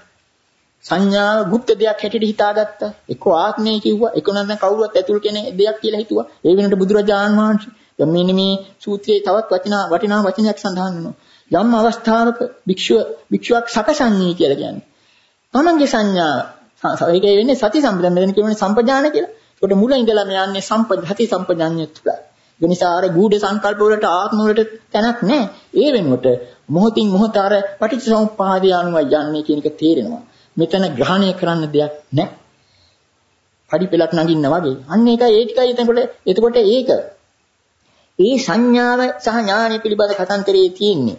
සංඥාව গুপ্ত දෙයක් හැටියට හිතාගත්තා. එක්ක ආත්මය කිව්වා, එක්ක නැත්නම් කවුරුවත් ඇතුල් කෙනෙක් දෙයක් කියලා හිතුවා. ඒ වෙනකොට බුදුරජාණන් වහන්සේ දැන් මෙන්න මේ සූත්‍රයේ තවත් වටිනා වටිනා වචනයක් සඳහන් වෙනවා. යම් අවස්ථාවක භික්ෂුව භික්ෂුවක් සකසන්නේ කියලා කියන්නේ. තමන්ගේ සංඥාව ඒකේ වෙන්නේ සති සම්පදන් මෙතන කියන්නේ සම්පජාන කියලා. ඒකට මුල ඉඳලා මේ යන්නේ සම්පජාති සම්පජාඤ්ඤ තුල. ඒ නිසා අර ගුඪ සංකල්ප වලට ආත්ම වලට තැනක් නැහැ. ඒ වෙනුවට මොහොතින් මොහොත අර පටිච්චසමුප්පාදය අනුව යන්නේ කියන එක තේරෙනවා. මෙතන ග්‍රහණය කරන්න දෙයක් නැහැ. පඩි පෙලක් නගින්න වගේ. අන්න ඒකයි ඒ ටිකයි එතකොට එතකොට ඒක ඒ සංඥාව සහ ඥානය පිළිබඳ කතන්දරයේ තියෙන්නේ.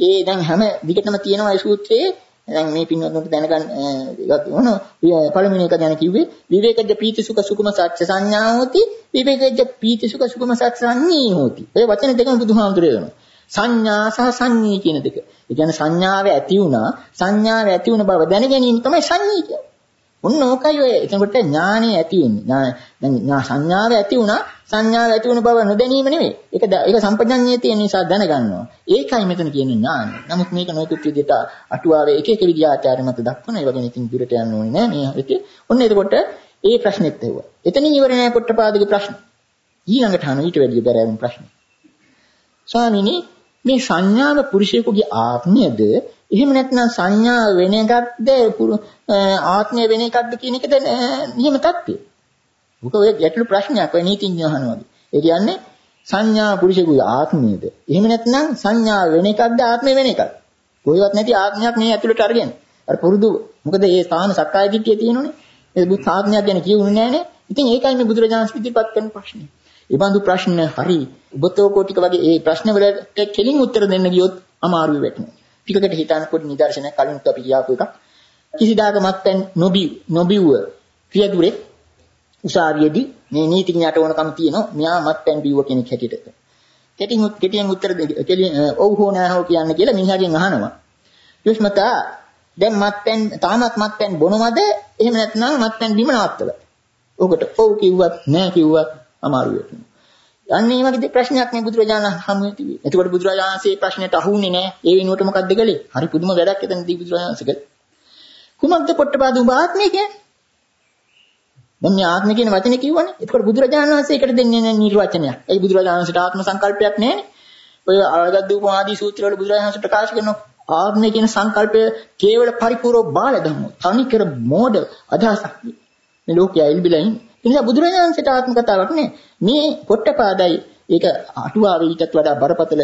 ඒ දැන් හැම දිගටම තියෙනවා ඒ සූත්‍රයේ දැන් මේ පින්වත්තුන්ට දැනගන්න එකක් වුණ පළවෙනි එක ගැන කිව්වේ විවේකජ පීති සුඛ සුකුම සත්‍ය සංඥා හෝති විවේකජ පීති සුඛ සුකුම සත්‍ය සංඤී හෝති. ඔය වචන දෙකම බුදුහාමුදුරේ වෙනවා. සංඥා සහ සංඤී කියන දෙක. ඒ කියන්නේ සංඥාව ඇති වුණා සංඥාව ඇති වුණ බව දැන ගැනීම තමයි සංඤී කියන්නේ. ඔන්න ඕකයි ඔය. එතකොට ඥානෙ ඇති වෙන්නේ. දැන් සංඥාව ඇති වුණා සංඥාව ඇති වුණ බව නොදැනීම නෙවෙයි. ඒක ඒක සම්පජඤ්ඤයේ තියෙන නිසා දැනගන්නවා. ඒකයි මෙතන කියන්නේ ඥාන. නමුත් මේක නොයෙකුත් විදිහට අටුවාවේ එක එක විද්‍යාචාර්ය මත දක්වන ඒ වගේ ඉතින් දුරට යන්න ඕනේ නෑ මේ හිතේ. ඔන්න එතකොට ඒ ප්‍රශ්නෙත් ඇහුවා. එතනින් ඉවර නෑ පොට්ටපාදගේ ප්‍රශ්න. ඊළඟට අහන ඊට වැඩිය බැරෑරුම් ප්‍රශ්න. ස්වාමීනි මේ සංඥාව පුරුෂයෙකුගේ ආත්මයද එහෙම නැත්නම් සංඥා වෙන එකක්ද ආත්මය වෙන එකක්ද කියන එකද නියම தත්ත්වය. මොකද ඔය ගැටළු ප්‍රශ්නයක් ඔය නීතිඥයෝ අහනවා. ඒ කියන්නේ සංඥා පුරුෂයෙකුගේ ආත්මයද එහෙම නැත්නම් සංඥා වෙන එකක්ද ආත්මය වෙන එකක්ද? කොහෙවත් නැති ආත්මයක් මේ ඇතුළට අරගෙන. අර පුරුදු මොකද මේ තාම සක්කාය දිට්ඨිය තියෙනෝනේ. මේ බුද්ධ ආත්මයක් ගැන කියුනේ නැහනේ. ඉතින් ඒකයි මේ බුදුරජාණන් ඉදිරිපත් කරන ප්‍රශ්නේ. ඒ බඳු ප්‍රශ්න හරි ඔබතෝ කොටික වගේ ඒ ප්‍රශ්න වලට කෙලින් උත්තර දෙන්න ගියොත් අමාරුයි වෙටනවා. ටිකකට හිතන්න පොඩි නිදර්ශනයක් කලින් අපි කියාපු එකක්. කිසිදාක මත්පැන් නොබි නොබිව්ව ක්‍රියදුරේ උසාවියේදී මේ නීතිඥයාට ඕනකම තියෙනවා මෙයා මත්පැන් බිව්ව කෙනෙක් හැටියට. කෙටින් කෙටියෙන් උත්තර දෙන්න ඔව් හෝ නෑ හෝ කියන්න කියලා මිනිහාගෙන් අහනවා. යොස්මතා දැන් මත්පැන් තාමත් මත්පැන් බොනවද? එහෙම නැත්නම් මත්පැන් බිම නවත්තලා. ඔකට ඔව් කිව්වත් නෑ කිව්වත් අමාරු වෙනවා. අන්න ඒ වගේ ප්‍රශ්නයක් මේ බුදුරජාණන් හමුවේ තිබේ. එතකොට බුදුරජාණන්සේ ප්‍රශ්නෙට අහුන්නේ නැහැ. ඒ වෙනුවට මොකද්ද කළේ? හරි පුදුම වැඩක් එතනදී බුදුරජාණන්සේ කළේ. කුමක්ද පොට්ටපාද උඹ ආත්මය කියන්නේ? දැන් මේ ආත්මය කියන වචනේ කිව්වනේ. එතකොට බුදුරජාණන් වහන්සේ ඒකට දෙන්නේ නිර්වචනයක්. ඒ බුදුරජාණන් වහන්සේට ආත්ම සංකල්පයක් නැහැනේ. ඔය අරගද්දූප ආදී සූත්‍රවල බුදුරජාණන් වහන්සේ ප්‍රකාශ කරන ආත්මය කියන සංකල්පය කේවල පරිපූර්ව බාල ධම්ම. තනිකර මෝඩ අදහසක්. මේ ලෝකයේ ඉල්බිලා ඉන්නේ. ඒ නිසා බුදුරජාණන්සේට ආත්ම කතාවක් නෑ. මේ පොට්ටපාදයි ඒක අටුවාවේ ඊටත් වඩා බරපතල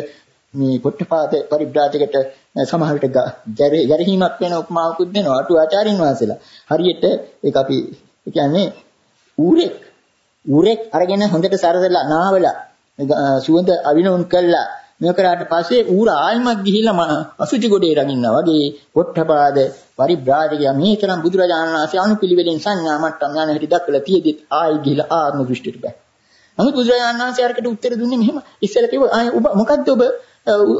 මේ පොට්ටපාද පරිබ්‍රාජකට සමහර විට ගැරහීමක් වෙන උපමාවකුත් දෙනවා අටුවාචාරින් වහන්සේලා. හරියට ඒක අපි කියන්නේ ඌරෙක් ඌරෙක් අරගෙන හොඳට සරසලා නාවලා සුවඳ අවිනෝන් කළා මේ කරාට පස්සේ ඌර ආයිමත් ගිහිල්ලා අසුචි ගොඩේ රගින්නා වගේ පොට්ටපාද පරිබ්‍රාජකයා මේ තරම් බුදුරජාණන් වහන්සේ අනුපිළිවෙලින් සංඥා මට්ටම් යන හැටි දක්වලා තියෙද්දිත් ආයි ගිහිල්ලා ආත්ම දෘෂ්ටියට බෑ. නමුත් බුදුරජාණන් වහන්සේ අරකට උත්තර දුන්නේ මෙහෙම ඉස්සෙල්ලා කිව්වා ආයි ඔබ මොකද්ද ඔබ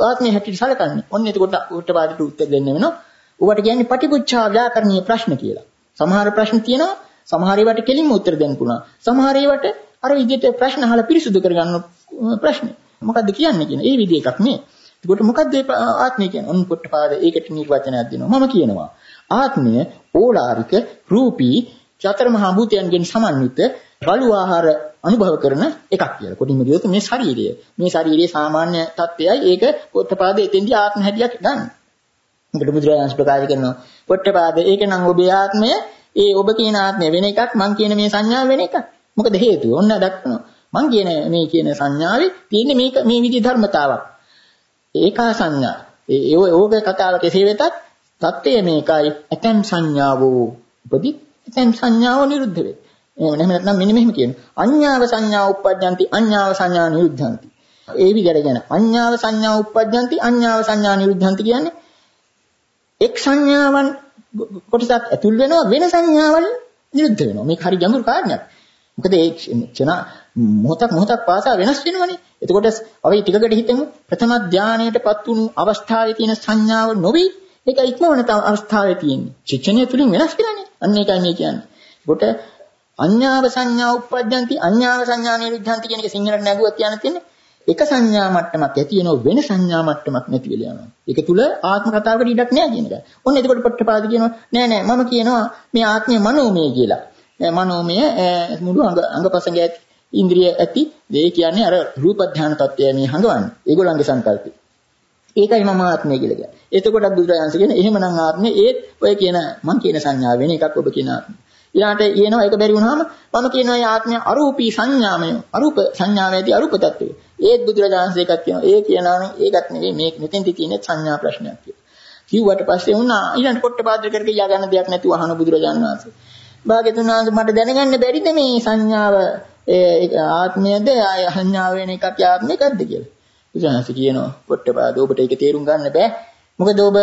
ආත්මය හැටියට සැලකන්නේ? ඔන්න එතකොට පොට්ටපාදට උත්තර දෙන්න වෙනවා. ඔබට කියන්නේ පටිපුච්ඡා ව්‍යාකරණීය ප්‍රශ්න කියලා. සමහර ප්‍රශ්න තියෙනවා සමහර ඒවාට කෙලින්ම උත්තර දෙන්න පුළුවන්. සමහර ඒවාට අර විදිහට ප්‍රශ්න අහලා පිරිසුදු කරගන්න ප්‍රශ්න. මොකද්ද කියන්නේ කියන. ඒ විදිහ එකක් නේ. එතකොට මොකද්ද ආත්මය කියන්නේ? ඔන්න පොට්ටපාද ඒකට නිර්වචනයක් දෙනවා. මම කියනවා ආත්මය ඕලාරික රූපී චතර මහා භූතයන්ගෙන් සමන්විත රළු ආහාර අනුභව කරන එකක් කියලා. කොටින්ම කියොත් මේ ශරීරය. මේ ශරීරයේ සාමාන්‍ය තත්ත්වයයි ඒක පොට්ටපාද එතෙන්දී ආත්ම හැටියක් ගන්න. මොකද බුදුරජාණන් ප්‍රකාශ කරනවා පොට්ටපාද ඒක නම් ඔබේ ආත්මය ඒ ඔබ කියන ආත්මය වෙන එකක් මං කියන මේ සංඥාව වෙන එකක්. මොකද හේතුව? ඔන්න දක්වනවා. මං කියන මේ කියන සංඥාවේ තියෙන මේක මේ විදිහ ධර්මතාවක්. ඒකා සංඥා. ඒ ඕක කතාව කෙසේ වෙතත් தත්ත්වය මේකයි. ඇතම් සංඥාවෝ උපදී ඇතම් සංඥාව නිරුද්ධ වේ. එහෙම නැත්නම් මෙන්න මෙහෙම කියනවා. අඤ්ඤාව සංඥා උප්පජ්ජಂತಿ අඤ්ඤාව සංඥා නිරුද්ධಂತಿ. ඒ විදිහට කියන අඤ්ඤාව සංඥා උප්පජ්ජಂತಿ අඤ්ඤාව සංඥා නිරුද්ධಂತಿ කියන්නේ එක් සංඥාවන් කොටසක් ඇතුල් වෙනවා වෙන සංඥාවල් නිරුද්ධ වෙනවා. මේක හරි ගැඹුරු කාරණයක්. මොකද ඒ ක්ෂණ මොහොතක් මොහොතක් පාසා වෙනස් වෙනවනේ. එතකොට අපි ටිකකට හිතමු ප්‍රථම ධානයටපත් වුණු අවස්ථාවේ තියෙන සංඥාව නොවි ඒක ඉක්මවන අවස්ථාවේ තියෙන්නේ. චිත්තනය තුලින් වෙනස් වෙලානේ. අන්න ඒකයි මේ කියන්නේ. කොට අඤ්ඤාව සංඥා උප්පජ්ජಂತಿ අඤ්ඤාව සංඥා නිරුද්ධಂತಿ කියන එක සිංහලට නැගුවත් කියන්න තියෙන්නේ. එක සංඥා මට්ටමක් ඇති වෙනව වෙන සංඥා මට්ටමක් නැති වෙලා යනවා. ඒක තුල ආත්ම කතාවකට ඉඩක් නෑ කියන එක. ඔන්න එතකොට පොට්ටපාද කියනවා නෑ නෑ මම කියනවා මේ ආත්මය මනෝමය කියලා. මනෝමය මුළු අංග අංගපසංගය ඇති ඉන්ද්‍රිය ඇති දෙය කියන්නේ අර රූප ධානය තත්ත්වය මේ හඟවන්නේ. ඒගොල්ලන්ගේ සංකල්පය. ඒකයි මම ආත්මය කියලා කියන්නේ. එතකොට බුදුරජාණන් කියන එහෙමනම් ආත්මය ඒත් ඔය කියන මං කියන සංඥාව වෙන එකක් ඔබ කියන ආත්මය. ඊළාට කියනවා ඒක බැරි වුණාම මම කියනවා මේ ආත්මය අරූපී සංඥාමය. අරූප සංඥාවේදී අරූප තත්ත්වය. ඒත් බුදුරජාණන් ඒකත් කියනවා. ඒ කියනවානේ ඒකත් නෙවෙයි මේ මෙතෙන්දි තියෙන සංඥා ප්‍රශ්නයක් කියලා. කිව්වට පස්සේ වුණා ඊළඟ පොට්ටපාද කර කියා ගන්න දෙයක් නැතුව අහන බුදුරජාණන් වහන්සේ. භාග්‍යතුන් වහන්සේ මට දැනගන්න බැරිද මේ සංඥාව ඒ ආත්මයද ආය සංඥාව වෙන එකක් ආත්මය එකක්ද කියලා. බුදුහාමස කියනවා පොට්ටපාද ඔබට ඒක තේරුම් ගන්න බෑ. මොකද ඔබ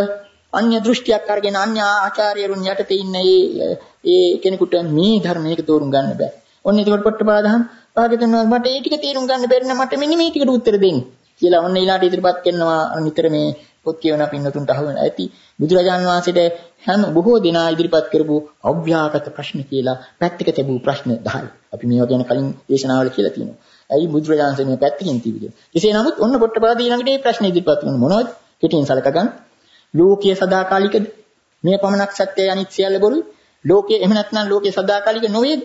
අන්‍ය දෘෂ්ටියක් අරගෙන අන්‍ය ආචාර්යරුන් යටතේ ඉන්න ඒ ඒ කෙනෙකුට මේ ධර්මයක තෝරුම් ගන්න බෑ. ඔන්න ඒකට පොට්ටපාදහන් භාග්‍යතුන් වහන්සේ මට ඒ ටික තේරුම් ගන්න බැරි නම් මට මෙන්න මේ ටිකට උත්තර දෙන්න කියලා ඔන්න ඊළාට ඉදිරිපත් කරනවා නිතර මේ පොත් කියවන පින්නතුන්ට අහුවෙන ඇති බුදුරජාන් වහන්සේට හැම බොහෝ දෙනා ඉදිරිපත් කරපු අව්‍යාකට ප්‍රශ්න කියලා පැත්තක තිබූ ප්‍රශ්න 10යි. අපි මේවා ගැන කලින් දේශනාවල කියලා තියෙනවා. ඇයි බුදුරජාන් වහන්සේ මේ පැත්තකින් තිබුණේ? කෙසේ නමුත් ඔන්න පොට්ටපාද ඊළඟට මේ ප්‍රශ්න ඉදිරිපත් කරන මොනවද? කෙටියෙන් සලක ගන්න. ලෝකීය සදාකාලිකද? මේ පමණක් සත්‍යය අනිත් සියල්ල බොරුයි. ලෝකයේ එහෙම නැත්නම් ලෝකයේ සදාකාලික නොවේද?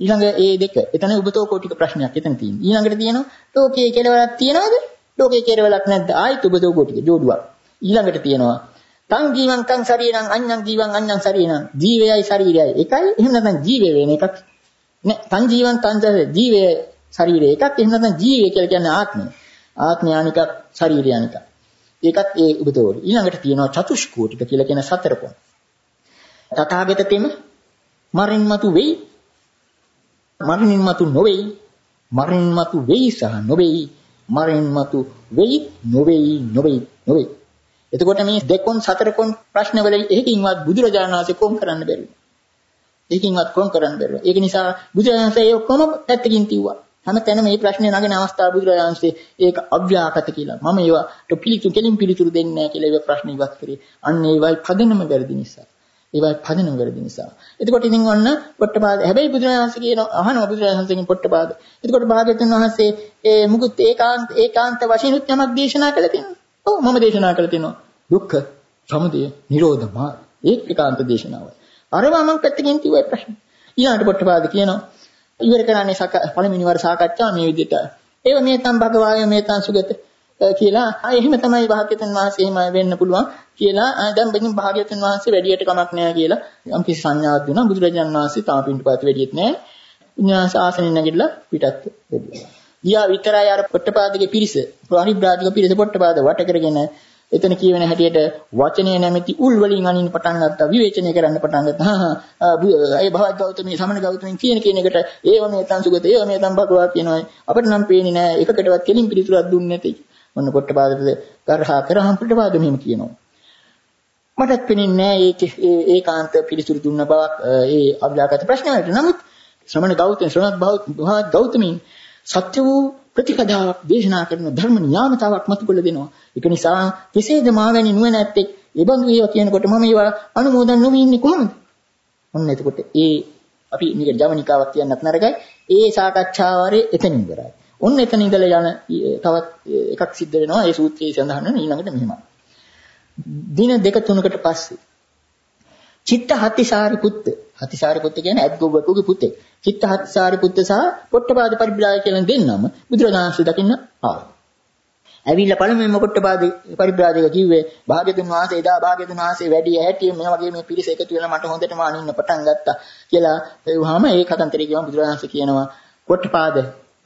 ඊළඟ ඒ දෙක. එතන උබතෝ කෝටික ප්‍රශ්නයක් එතන තියෙනවා. ඊළඟට තියෙනවා ලෝකයේ කෙලවරක් තියනවද? ලෝකයේ කෙලවරක් නැද්ද? ආයිත් උබතෝ කෝටික ජෝඩුවක්. ඊළඟට තියෙනවා තං ජීවං තං ශරීරං අඤ්ඤං ජීවං අඤ්ඤං ශරීරං ජීවයයි ශරීරයයි එකයි එහෙම නැත්නම් ජීවය වෙන එකක් නෑ තං ජීවං තං ජීවය ශරීරය එකක් එහෙම නැත්නම් ජීවය කියලා කියන්නේ ආත්මය ආත්මය අනිකක් ශරීරය අනිකක් ඒකත් ඒ උබතෝරි ඊළඟට තියෙනවා චතුෂ්කෝටික කියලා කියන සතර පොන් තථාගත තෙම මරින් මතු වෙයි මරණින් මතු නොවේයි මරණින් මතු වෙයි සහ නොවේයි මරණින් මතු වෙයි නොවේයි නොවේයි නොවේයි එතකොට මේ දෙකොන් සතරකොන් ප්‍රශ්නවල එකකින්වත් බුදුරජාණන් වහන්සේ කොම් කරන්න බැරිව. එකකින්වත් කොම් කරන්න බැරිව. ඒක නිසා බුදුරජාණන් වහන්සේ ඒ ඔක්කොම පැත්තකින් තියුවා. හැමතැනම මේ ප්‍රශ්නේ නගන අවස්ථාව බුදුරජාණන් වහන්සේ ඒක අව්‍යාකත කියලා. මම ඒවට පිළිතුරු කෙලින් පිළිතුරු දෙන්නේ නැහැ කියලා ඒ ප්‍රශ්න ඉවත් කරේ. අන්න ඒවයි පදනම වැරදි නිසා. ඒවයි පදනම වැරදි නිසා. එතකොට ඉතින් ඔන්න පොට්ටපාද හැබැයි බුදුරජාණන් වහන්සේ කියන අහනවා බුදුරජාණන් වහන්සේගෙන් පොට්ටපාද. එතකොට භාග්‍යවතුන් වහන්සේ ඒ මුකුත් ඒකාන්ත ඒකාන්ත වශයෙන් උත් යමක් දේශනා කළ තියෙනවා. ඔව් මම දේශනා කළ තියෙනවා. දුක්ඛ, සමුදය, නිරෝධ මාර්ග. ඒක ඒකාන්ත දේශනාවයි. අරවා මම පැත්තකින් කිව්වේ ප්‍රශ්න. ඊළඟට පොට්ටපාද කියනවා ඉවර කරන්නේ පළවෙනි වර සාකච්ඡා මේ විදිහට. ඒව මේ තම් භගවාය මේ තම් සුගත කියලා. ආ එහෙම තමයි භාග්‍යවතුන් වහන්සේ එහෙම වෙන්න පුළුවන් කියලා. දැන් බෙදින් භාග්‍යවතුන් වහන්සේ වැඩියට කමක් නැහැ කියලා. යම් කිසි සංඥාවක් දුන්නා බුදුරජාණන් වහන්සේ තාම පිටපත් වැඩියෙත් නැහැ. උන්වහන්ස ආසනෙන් නැගිටලා පිටත් වෙදුවා. ගියා විතරයි අර පොට්ටපාදගේ පිරිස. පරිබ්‍රාජික පිරිස පොට්ටපාද වට කරගෙන එතන කියවෙන හැටියට වචනය නැමැති උල් වලින් අනින්න පටන් ගත්තා. විවේචනය කරන්න පටන් ගත්තා. ඒ භවත් ගෞතමී සමන ගෞතමී කියන කියන එකට ඒව මේ තන් සුගත ඒව මේ තන් භගවා කියනවා අපිට නම් පේන්නේ නැහැ. එකකටවත් කෙලින් පිළිතුරක් දුන්නේ නැති. මොන පොට්ටපාදද ගරහා කරහම් පොට්ටපාද මෙහෙම කියනවා මටත් පේන්නේ නැහැ ඒ ඒකාන්ත පිළිතුරු දුන්න බවක් ඒ අභ්‍යාගත ප්‍රශ්න වලට නමුත් ශ්‍රමණ ගෞතම ශ්‍රමණ භවත් ගෞතමීන් සත්‍ය වූ ප්‍රතිපදාවක් දේශනා කරන ධර්ම නියාමතාවක් මතකල දෙනවා. ඒක නිසා කෙසේද මාවැනි නුවණැත්තෙක් ඒ බඳු ඒවා කියනකොට මම ඒවා අනුමෝදන් නොවී ඉන්නේ කොහොමද? ඔන්න එතකොට ඒ අපි මේක ජවනිකාවක් කියන්නත් නරකයි. ඒ සාකච්ඡාවාරේ එතනින් ඉවරයි. ඔන්න එතන ඉඳලා යන තවත් එකක් සිද්ධ වෙනවා. ඒ සූත්‍රයේ සඳහන් වෙන ඊළඟට මෙහෙමයි. දින දෙක තුනකට පස්සේ චිත්ත හතිසාරිපුත්ත හතිසාරිපුත්ත කියන්නේ ඇත්ගොබ්බකුගේ පුතේ. චිත්ත හතිසාරිපුත්ත සහ පොට්ටපාද පරිබ්‍රාජක කියලා දෙන්නම බුදුරජාණන්සේ දකින්න ආවා. ඇවිල්ලා පළමුවෙන්ම පොට්ටපාද පරිබ්‍රාජක කිව්වේ භාග්‍යතුන් වහන්සේ එදා භාග්‍යතුන් වහන්සේ වැඩි ඇහැටි මේ වගේ මේ පිරිස එකතු වෙලා මට හොඳටම අනින්න පටන් ගත්තා කියලා එවුවාම ඒ කතන්තරේ කියවම බුදුරජාණන්සේ කියනවා පොට්ටපාද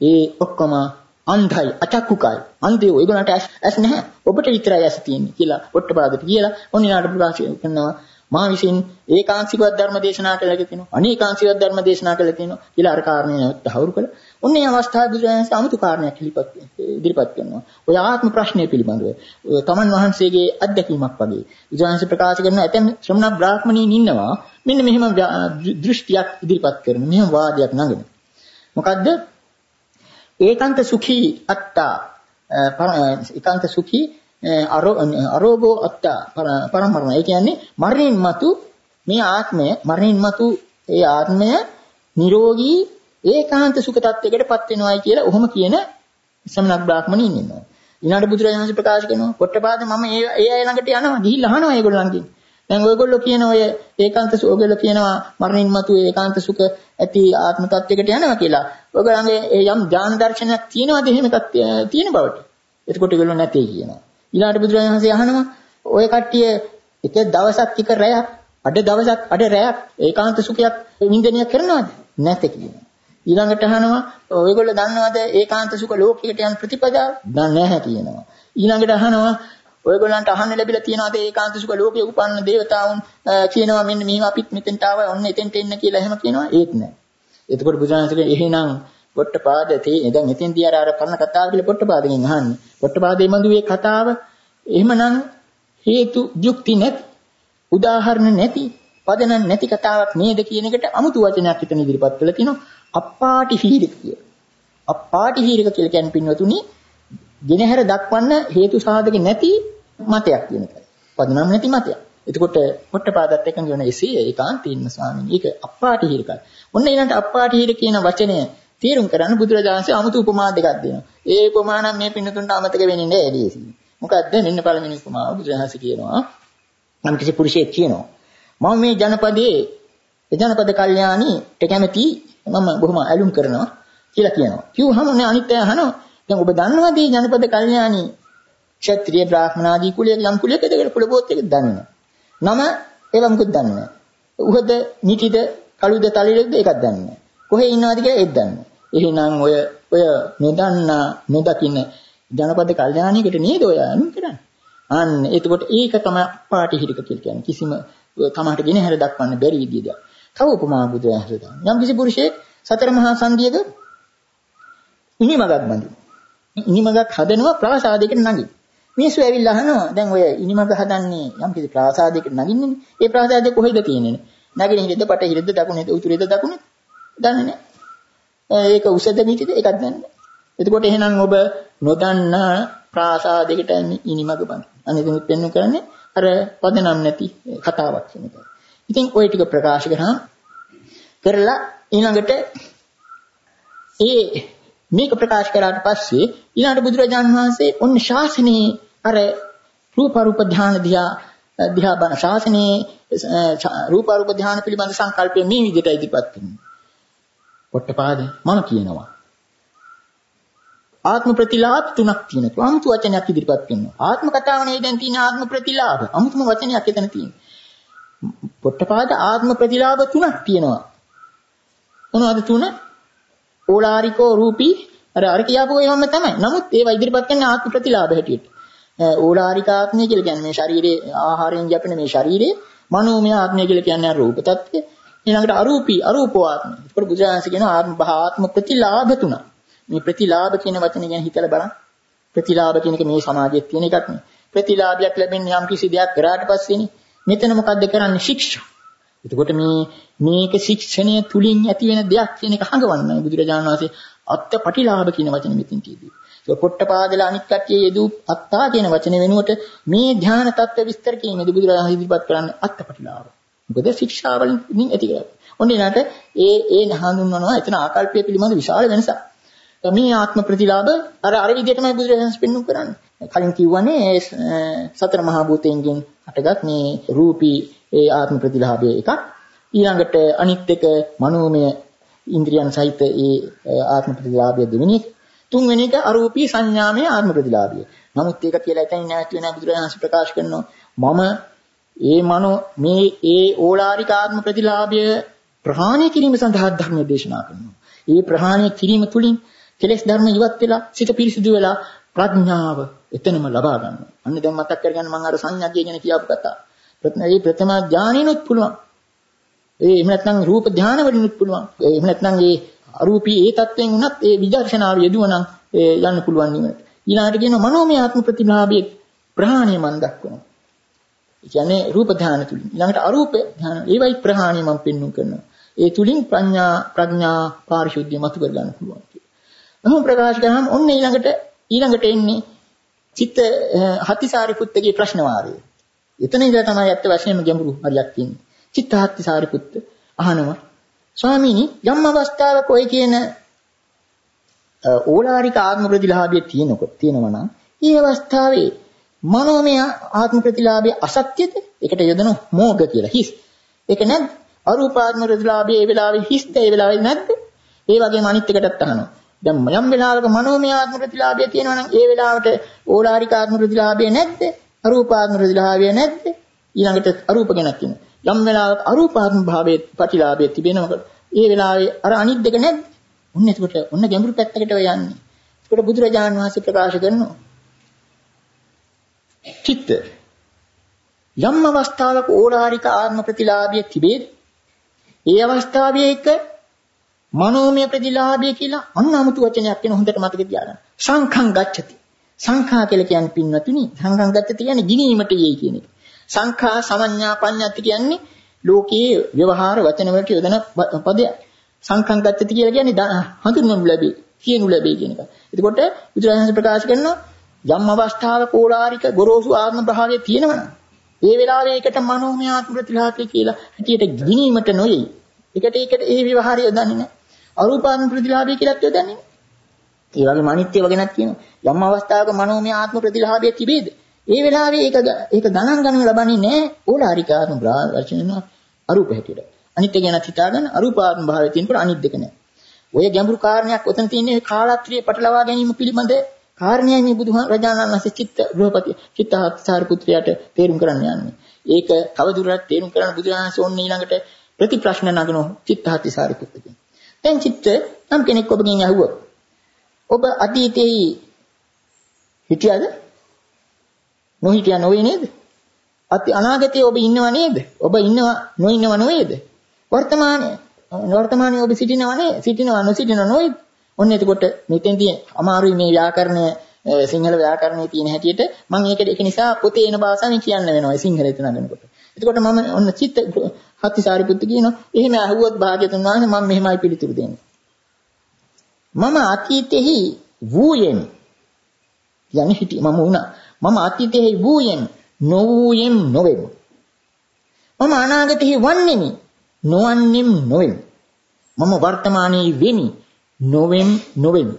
ඒ ඔක්කොම අන්ධයි අචක්කුකයි අන්ධයෝ ඒගොල්ලන්ට ඇස් නැහැ ඔබට විතරයි ඇස් තියෙන්නේ කියලා පොට්ටපාදට කියලා ඔන්නිනාට ප්‍රකාශ කරනවා මා විසින් ඒකාංශිකවත් ධර්ම දේශනා කළා කියනවා. අනේකාංශිකවත් ධර්ම දේශනා කළා කියනවා. කියලා අර කාරණේ නැවත හවුරු කළා. ඔන්න ඒ අවස්ථාවේ බුදුරජාණන් අමුතු කාරණයක් ඉදිරිපත් ඉදිරිපත් කරනවා. ඔය ආත්ම ප්‍රශ්නය පිළිබඳව තමන් වහන්සේගේ අත්දැකීමක් වගේ. බුදුරජාණන් ප්‍රකාශ කරන ඇතැම් ශ්‍රමණ බ්‍රාහ්මණීන් ඉන්නවා. මෙන්න මෙහෙම දෘෂ්ටියක් ඉදිරිපත් කරන මෙහෙම වාදයක් නගන. මොකද්ද? ඒකාන්ත සුඛී අත්තා ඒකාන්ත සුඛී අරෝගෝ අත්තා පරමරණ. ඒ කියන්නේ මරණින් මතු මේ ආත්මය මරණින් මතු ඒ ආත්මය නිරෝගී ඒකාන්ත සුඛ tattයකටපත් වෙනවායි කියලා ඔහොම කියන ශ්‍රමණක් බ්‍රාහ්මණයින් ඉන්නවා. ඊළඟට බුදුරජාණන් වහන්සේ ප්‍රකාශ කරනවා පොට්ටපාද මම ඒ ඒ අය ළඟට යනවා ගිහිල්ලා අහනවා ඒගොල්ලන්ගෙන්. දැන් ඔයගොල්ලෝ කියන ඔය ඒකාන්ත ඔයගොල්ලෝ කියනවා මරණින් මතු ඒකාන්ත සුඛ ඇති ආත්ම tattයකට යනවා කියලා. ඔයගොල්ලන්ගේ යම් ඥාන දර්ශනයක් තියෙනවද එහෙම එකක් තියෙන බවට. එතකොට ඒගොල්ලෝ නැtei කියනවා. ඊළඟට බුදුරජාණන් වහන්සේ අහනවා ඔය කට්ටිය එක දවසක් එක රැයක් අඩ දවසක් අඩ රැයක් ඒකාන්ත සුඛයක් නින්දනය කරනවද? නැත කියනවා. ඊළඟට අහනවා ඔයගොල්ලෝ දන්නවද ඒකාන්ත සුඛ ලෝකයකට යන ප්‍රතිපදාව? දන්නේ නැහැ කියනවා. ඊළඟට අහනවා ඔයගොල්ලන්ට අහන්න ලැබිලා තියෙනවද ඒකාන්ත සුඛ ලෝකයේ උපන්න දේවතාවුන් කියනවා මෙන්න මේව අපිත් මෙතෙන්ට ආවා ඔන්න එතෙන්ට එන්න කියලා එහෙම කියනවා ඒත් නෑ. එතකොට බුදුහාමසගේ එහෙනම් පොට්ටපාද තේ දැන් එතෙන්දී අර අර පරණ කතාව කියලා පොට්ටපාදගෙන් අහන්නේ. පොට්ටපාදේ මඳුවේ කතාව එහෙමනම් හේතු යුක්ති නැති උදාහරණ නැති පදනම් නැති කතාවක් නේද කියන එකට අමුතු වචනයක් හිතන ඉදිරිපත් කළා තියෙනවා අප්පාටි හීරික කියලා. අප්පාටි හීරික කියලා කියන්නේ පින්වතුනි ගෙනහැර දක්වන්න හේතු සාධක නැති මතයක් කියන එකයි. පදනම් නැති මතයක්. එතකොට පොට්ටපාදත් එකඟ වෙන එසේ ඒකාන්තින්න ස්වාමීන් ඒක අප්පාටි හීරිකයි. ඔන්න ඊළඟට අප්පාටි හීර කියන වචනය තේරුම් කරන්න බුදුරජාණන්සේ අමුතු උපමා දෙකක් දෙනවා. ඒ උපමා නම් මේ පින්නතුන්ට අමතක වෙන්නේ නැහැ එදීසි. මොකද්ද? මෙන්න පළවෙනි උපමාව බුදුරජාණන්සේ කියනවා. නම් කිසි පුරුෂයෙක් කියනවා. මම මේ ජනපදයේ ජනපද කල්යාණීට කැමති මම බොහොම ඇලුම් කරනවා කියලා කියනවා. කිව්වහම නේ අනිත් අය අහනවා. දැන් ඔබ දන්නවද මේ ජනපද කල්යාණී ක්ෂත්‍රීය බ්‍රාහ්මණ ආදී කුලයක යම් කුලයකද කියලා කුල බෝත් එක දන්නේ නම ඒවා මොකද දන්නේ නැහැ. උහද නිටිද කළුද තලිරද ඒකක් දන්නේ නැහැ. කොහේ ඉන්නවද කියලා ඒත් දන්නේ නැහැ. එහෙනම් ඔය ඔය නොදන්නා නොදකින්න ජනපද කල්යාණියකට නේද ඔය අනුන් කරන්නේ. අන්න එතකොට ඒක තමයි පාටිහිරික කියලා කියන්නේ. කිසිම තමහට ගෙන හැර දක්වන්න බැරි විදිහට. තව උපමා බුදුන් හදනවා. යම් කිසි පුරුෂයෙක් සතර මහා සංගියක ඉනිමගක් බඳින. ඉනිමගක් හදනවා ප්‍රාසාදයකට නගින්න. මිනිස්සු ඇවිල්ලා අහනවා දැන් ඔය ඉනිමග හදන්නේ යම් කිසි ප්‍රාසාදයකට නගින්නේ. ඒ ප්‍රාසාදය කොහෙද තියෙන්නේ? නගින හිරෙද්ද පටහිරෙද්ද දකුණේද උතුරේද දකුණේද? දන්නේ නැහැ. ඒක උසද මිටිද ඒකක් දන්නේ නැහැ. එතකොට එහෙනම් ඔබ නොදන්න ප්‍රාසාදයකට ඉනිමග බඳින. අනිත් පෙන්වු කරන්නේ අර පදනම් නැති කතාවක් කියන එක. ඉතින් ওই ටික ප්‍රකාශ කරා කරලා ඊළඟට ඒ මේක ප්‍රකාශ කරාට පස්සේ ඊළඟට බුදුරජාන් වහන්සේ ඔන්න ශාසනයේ අර රූප රූප ධානය දිහා දිහා බණ ශාසනයේ රූප රූප ධානය පිළිබඳ සංකල්පය මේ විදිහට ඉදිරිපත් කරනවා. පොට්ටපාද මම කියනවා. ආත්ම ප්‍රතිලාභ තුනක් තියෙනවා. අමුතු වචනයක් ඉදිරිපත් කරනවා. ආත්ම කතාවනේ දැන් තියෙන ආත්ම ප්‍රතිලාභ. අමුතුම වචනයක් එතන තියෙනවා. පොට්ටපාද ආත්ම ප්‍රතිලාභ තුනක් තියෙනවා. මොනවද තුන? ඕලාරිකෝ රූපී අර අර කියාපු ඒවම තමයි. නමුත් ඒවා ඉදිරිපත් කරන ආත්ම ප්‍රතිලාභ හැටියට. ඕලාරික ආත්මය කියලා කියන්නේ මේ ශරීරයේ ආහාරයෙන් යැපෙන මේ ශරීරයේ මනෝමය ආත්මය කියලා කියන්නේ රූප tattve. ඊළඟට අරූපී අරූපෝ ආත්මය. ඒකට බුදුරජාණන් කියන ආත්ම භාත්ම ප්‍රතිලාභ තුන. මේ ප්‍රතිලාභ කියන වචනේ ගැන හිතලා බලන්න. ප්‍රතිලාභ කියන එක මේ සමාජයේ තියෙන එකක් නේ. ප්‍රතිලාභයක් ලැබෙන්නේ යම් කිසි දෙයක් කරාට පස්සේනේ. මෙතන මොකද්ද කරන්නේ ශික්ෂා. එතකොට මේ මේක ශික්ෂණය තුලින් ඇති වෙන දෙයක් කියන එක හඟවන්නයි බුදුරජාණන් වහන්සේ අත්පටිලාභ කියන වචනේ මෙතෙන් කියදී. ඒක පොට්ටපාදලා අනික් කට්ටිය යෙදූ අත්තා කියන වචනේ වෙනුවට මේ ධ්‍යාන තත්ත්ව විස්තර කිරීමේදී බුදුරජාණන් ඉදිරිපත් කරන්නේ අත්පටිලාභ. මොකද ශික්ෂාවලින් ඇති කරන්නේ. ඔන්න ඊළාට ඒ ඒ හඳුන්වනවා එතන ආකල්පය පිළිබඳ විශාල වෙනසක්. මේ ආත්ම ප්‍රතිලාභ අර අර විදිහටමයි බුදුරජාණන් පෙන්වු කරන්නේ. කලින් කිව්වනේ සතර මහා භූතයන්ගෙන් හටගත් මේ රූපී ඒ ආත්ම ප්‍රතිලාභය එකක්. ඊළඟට අනිත් එක මනෝමය ඉන්ද්‍රියන් සහිත ඒ ආත්ම ප්‍රතිලාභය දෙවෙනි එක. තුන්වෙනි එක අරූපී සංඥාමය ආත්ම ප්‍රතිලාභය. නමුත් ඒක කියලා එතනින් නැවති වෙන බුදුරජාණන් ප්‍රකාශ කරනවා මම ඒ මනෝ මේ ඒ ඕලාරික ආත්ම ප්‍රතිලාභය ප්‍රහාණය කිරීම සඳහා ධර්ම දේශනා කරනවා. ඒ ප්‍රහාණය කිරීම තුලින් කෙලෙස් ධර්ම ඉවත් වෙලා සිත පිරිසිදු වෙලා ප්‍රඥාව එතනම ලබා ගන්නවා. අන්න දැන් මතක් කරගන්න මම අර සංඥාගය ගැන කියාපු කතාව. ප්‍රඥාවේ ප්‍රථම ඥානිනුත් පුළුවන්. ඒ එහෙම නැත්නම් රූප ධානය වලිනුත් පුළුවන්. එහෙම නැත්නම් ඒ අරූපී ඒ தත්වෙන් උනත් ඒ විදර්ශනාව යෙදුවනම් ඒ යන්න පුළුවන් නිවනට. ඊළඟට කියනවා මනෝමය ආත්ම ප්‍රතිලාභයේ ප්‍රහාණය මන් දක්වනවා. ඒ කියන්නේ රූප ධානය තුලින්. ඊළඟට අරූප ධානය ඒවයි ප්‍රහාණය මම පෙන්වු කරනවා. ඒ තුලින් ප්‍රඥා ප්‍රඥා පාරිශුද්ධිය මතු කර ගන්න පුළුවන් කියලා. එහෙනම් ප්‍රකාශ කරාම ඔන්න ඊළඟට ඊළඟට එන්නේ චිත්ත හතිසාරිපුත්තගේ ප්‍රශ්න වාරය. එතන ඉඳලා තමයි ඇත්ත වශයෙන්ම ගැඹුරු හරියක් තියෙන්නේ. චිත්තහත්ති සාරිපුත්ත අහනවා ස්වාමීනි යම් අවස්ථාවක ඔය කියන ඕලාරික ආත්ම ප්‍රතිලාභය තියෙනකොට තියෙනවා නම් ඒ අවස්ථාවේ මනෝමය ආත්ම ප්‍රතිලාභය අසත්‍යද? ඒකට යොදන මෝග කියලා හිස්. ඒක නැද්ද? අරූපාත්ම ප්‍රතිලාභය ඒ වෙලාවේ හිස්ද ඒ වෙලාවේ නැද්ද? ඒ වගේම අනිත් එකටත් අහනවා. දැන් යම් වෙලාවක මනෝමය ආත්ම ප්‍රතිලාභය තියෙනවා නම් ඒ වෙලාවට ඕලාරික ආත්ම ප්‍රතිලාභය නැද්ද? අරූපාත්ම ප්‍රතිලාභය නැද්ද? ඊළඟට අරූප ගැනක් කියනවා. යම් වෙලාවක අරූපාත්ම භාවයේ ප්‍රතිලාභය තිබෙනකොට ඒ වෙලාවේ අර අනිත් දෙක නැද්ද? ඔන්න එතකොට ඔන්න ගැඹුරු පැත්තකට ඔය යන්නේ. එතකොට බුදුරජාණන් වහන්සේ ප්‍රකාශ කරනවා චිත්ත යම් අවස්ථාවක ඕලාරික ආත්ම ප්‍රතිලාභය තිබේද? ඒ අවස්ථාවේ එක මනෝමය ප්‍රතිලාභය කියලා අන්න 아무තු වචනයක් වෙන හොඳට මතක තියාගන්න. සංඛං ගච්ඡති. සංඛා කියලා කියන්නේ පින්වතුනි සංඛං ගච්ඡති කියන්නේ ගිනීමට යයි කියන එක. සංඛා සමඤ්ඤා පඤ්ඤාති කියන්නේ ලෝකයේ ව්‍යවහාර වචන වලට යොදන පදයක්. සංඛං ගච්ඡති කියලා කියන්නේ හඳුන්වනු ලැබේ, කියනු ලැබේ කියන එක. එතකොට බුදුරජාණන් ප්‍රකාශ කරනවා යම් අවස්ථාවක ඕලාරික ගොරෝසු ආත්ම භාවයේ තියෙනවනම් ඒ වෙලාවේ ඒකට මනෝමය ආත්ම ප්‍රතිලාභය කියලා හැටියට ගිනීමට නොයයි. ඒකට ඒකට ඒ විවහාරය දන්නේ නැහැ. අරූපාත්ම ප්‍රතිලාභය කියලාත් යොදන්නේ නැහැ. ඒ වගේම අනිත්‍ය වගේනක් කියනවා. යම් අවස්ථාවක මනෝමය ආත්ම ප්‍රතිලාභය තිබේද? ඒ වෙලාවේ ඒක ඒක ගණන් ගන්න ලබන්නේ නැහැ. ඕලාරික ආත්ම වචන අරූප හැටියට. අනිත්‍ය ගැන හිතාගෙන අරූපාත්ම භාවයේ තියෙනකොට අනිත් දෙක නැහැ. ඔය ගැඹුරු කාරණයක් ඔතන තියෙන්නේ කාලත්‍රිය පටලවා ගැනීම පිළිබඳ කාරණයයි මේ බුදුහාම රජාණන් වහන්සේ චිත්ත ගෘහපති චිත්තහාර පුත්‍රයාට තේරුම් කරන්න යන්නේ. ඒක කවදුරටත් තේරුම් කරන්න බුදුහාමසේ ඕන්න ඊළඟට ප්‍රතිප්‍රශ්න නගන චිත්තහාති සාරිපුත්ත කියන. දැන් චිත්ත නම් කෙනෙක් ඔබගෙන් අහුවොත් ඔබ අතීතයේ හිටියද? නොහිටියා නොවේ නේද? අති අනාගතයේ ඔබ ඉන්නව නේද? ඔබ ඉන්නව නොඉන්නව නොවේද? වර්තමානයේ වර්තමානයේ ඔබ සිටිනව නේද? සිටිනව නොසිටිනව නොවේද? ඔන්න එතකොට මෙතෙන්දී අමාරුයි මේ ව්‍යාකරණය සිංහල ව්‍යාකරණයේ තියෙන හැටියට මම ඒක ඒක නිසා පොතේ එන භාෂාවෙන් කියන්න වෙනවා සිංහලයට නගනකොට. එතකොට මම ඔන්න චිත්ත හත්තිසාරිපුත්ත කියනවා එහෙම අහුවොත් භාග්‍යතුන් වහන්සේ මම මෙහෙමයි පිළිතුරු දෙන්නේ. මම අතීතෙහි වූයෙන් යන්නේ හිටි මම වුණා. මම අතීතෙහි වූයෙන් නොවූයෙන් නොවෙමි. මම අනාගතෙහි වන්නෙමි නොවන්නෙම් නොවෙමි. මම වර්තමානයේ වෙමි නොවෙම් නොවෙමි.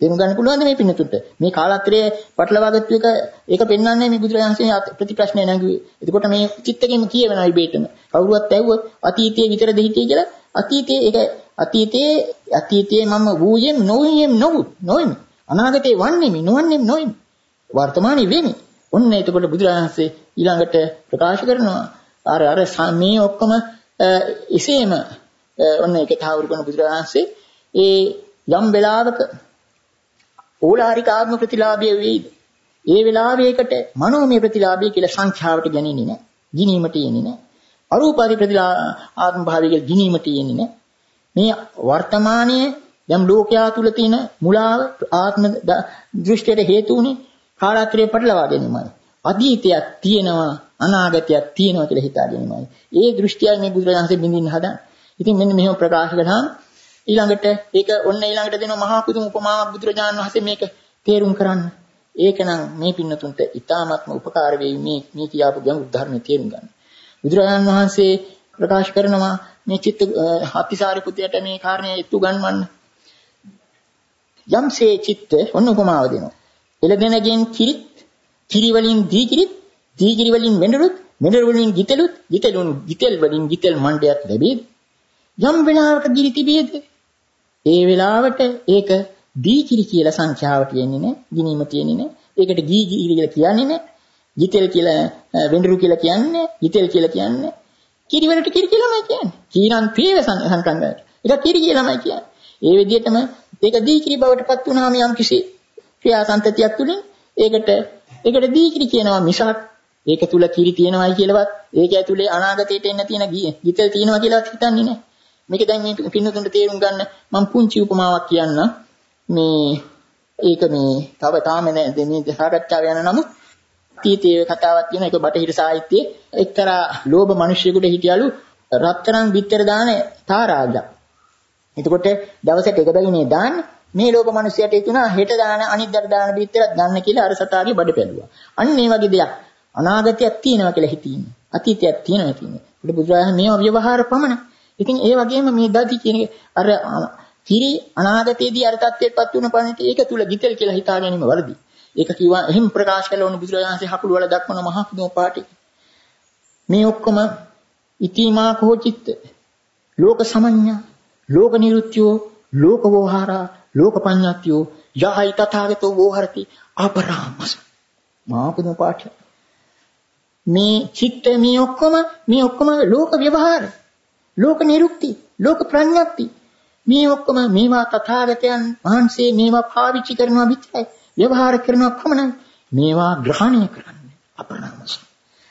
තේරුම් ගන්න පුළුවන්ද මේ පින්නතුට? මේ කාලත්‍රයේ පටලවාගත්තු එක ඒක පෙන්වන්නේ මේ බුදුරජාණන්සේ ප්‍රතිප්‍රශ්නය නැගුවේ. එතකොට මේ චිත්තකෙම කියවෙනවා ඉබේටම. කවුරුවත් ඇහුවොත් අතීතයේ විතර දෙහිතේ කියලා අතීතයේ ඒක අතීතයේ අතීතයේ මම වූයෙම් නොවීයෙම් නොවු නොවෙමි. අනාගතේ වන්නේමි නොවන්නේම් නොවෙමි. වර්තමානයේ වෙමි. ඔන්න එතකොට බුදුරජාණන්සේ ඊළඟට ප්‍රකාශ කරනවා අර අර මේ ඔක්කොම එසේම ඔන්න ඒක තාවුරු කරන බුදුරජාණන්සේ ඒ යම් වෙලාවක ඕලාරික ආත්ම ප්‍රතිලාභය වේද ඒ වෙලාවේකට මනෝමය ප්‍රතිලාභය කියලා සංඛ්‍යාවට ගන්නේ නැහැ. ගිනීමට යන්නේ නැහැ. අරූපාදී ප්‍රතිලාභ ආත්ම භාවය කියලා ගිනීමට යන්නේ නැහැ. මේ වර්තමානයේ යම් ලෝකයා තුල තියෙන මුලාව ආත්ම දෘෂ්ටියට හේතු උනේ කාලාත්‍රයේ පටලවා ගැනීමයි. අතීතයක් තියෙනවා අනාගතයක් තියෙනවා කියලා හිතා ගැනීමයි. ඒ දෘෂ්ටියයි මේ බුදුරජාණන්සේ බින්දින්න හදන්නේ. ඉතින් මෙන්න මෙහෙම ප්‍රකාශ කළාම ඊළඟට ඒක ඔන්න ඊළඟට දෙනවා මහා පුදුම උපමාවක් බුදුරජාණන් වහන්සේ මේක තේරුම් කරන්න. ඒකනම් මේ පින්නතුන්ට ඊ타ත්ම උපකාර වෙයි මේ මේ කියාපු ගැඹුරු ධර්මයේ තේරුම් ගන්න. බුදුරජාණන් වහන්සේ ප්‍රකාශ කරනවා මේ චිත්ත හත්තිසාරි පුතයට මේ කාරණේ ඉතු ගන්නවන්න. යම්සේ චිත්ත ඔන්න උපමාව දෙනවා. එළදෙනගෙන් කිරිත් කිරි වලින් දී කිරිත් දී කිරි වලින් මෙඬරුත් මෙඬරු වලින් ගිතෙලුත් ගිතෙලුන් ගිතෙල් වලින් ගිතෙල් මණ්ඩයක් ලැබෙයි. යම් වෙලාවක ගිනි තිබියද? ඒ වෙලාවට ඒක දීකිරි කියලා සංඛ්‍යාවට යන්නේ නැහැ ගිනීම තියෙන්නේ නැහැ. ඒකට ගී ගිරි කියලා කියන්නේ නැහැ. ගිතෙල් කියලා වෙඬරු කියලා කියන්නේ ගිතෙල් කියලා කියන්නේ කිරි වලට කිරි කියලාමයි කියන්නේ. කීරන් පීව සංකංගයට ඒක කිරි කියලාමයි කියන්නේ. ඒ විදිහටම ඒක දීකිරි බවට පත් වුණාම යම් කිසි ක්‍රියාසන්තතියක් තුලින් ඒකට ඒකට දීකිරි කියනවා මිසක් ඒක තුල කිරි තියෙනවයි කියලාවත් ඒක ඇතුලේ අනාගතයට එන්න තියෙන ගිතෙල් තියෙනවා කියලාවත් හිතන්නේ නැහැ මේක දැන් මේ පින්නතුන්ට තේරුම් ගන්න මම පුංචි උපමාවක් කියන්න. මේ ඒක මේ තව තාම නෑ. මේ සාකච්ඡාව යන නමුත් තීතේ කතාවක් කියන එක බටහිර සාහිත්‍යයේ එක්තරා ලෝභ මිනිසෙකුට හිටියලු රත්තරන් බිත්තර දාන තාරාජා. එතකොට දවසට එක බැගිනේ දාන්නේ මේ ලෝභ මිනිසයාට හිතුණා හෙට දාන අනිද්දාට දාන බිත්තරක් ගන්න කියලා අර සතාගේ බඩ පැලුවා. අන්න මේ වගේ දෙයක් අනාගතයක් තියෙනවා කියලා හිතින්නේ. අතීතයක් තියෙනවා කියන්නේ. බුදුරජාණන් මේ ව්‍යවහාර පමණ ඉතින් ඒ වගේම මේ දති කියන අර කිරි අනාගතයේදී අර තත්ත්වයටපත් වුණ පණිට ඒක තුල ගිතෙල් කියලා හිතා ගැනීම වැරදි. ඒක කිව්වා එහෙම ප්‍රකාශ කළ ඕන බුදුරජාණන්සේ හකුළු වල දක්වන මහා පුදුම පාටි. මේ ඔක්කොම ඉතිමා කෝචිත්ත ලෝක සමඤ්ඤා ලෝක නිරුත්‍යෝ ලෝක වෝහාරා ලෝක පඤ්ඤාත්‍යෝ යහයි තථාගතෝ වෝහරති අපරාමස. මහා පුදුම පාටි. මේ චිත්ත මේ ඔක්කොම මේ ඔක්කොම ලෝක ව්‍යවහාර ලෝක නිරුක්ති ලෝක ප්‍රඥප්ති. මේ ඔක්කොම මේවා තථාගතයන් වහන්සේ මේවා පාවිච්චි කරනවා විතරයි. ව්‍යවහාර කරනවා පමණයි මේවා ග්‍රහණය කරන්නේ අපරාමස.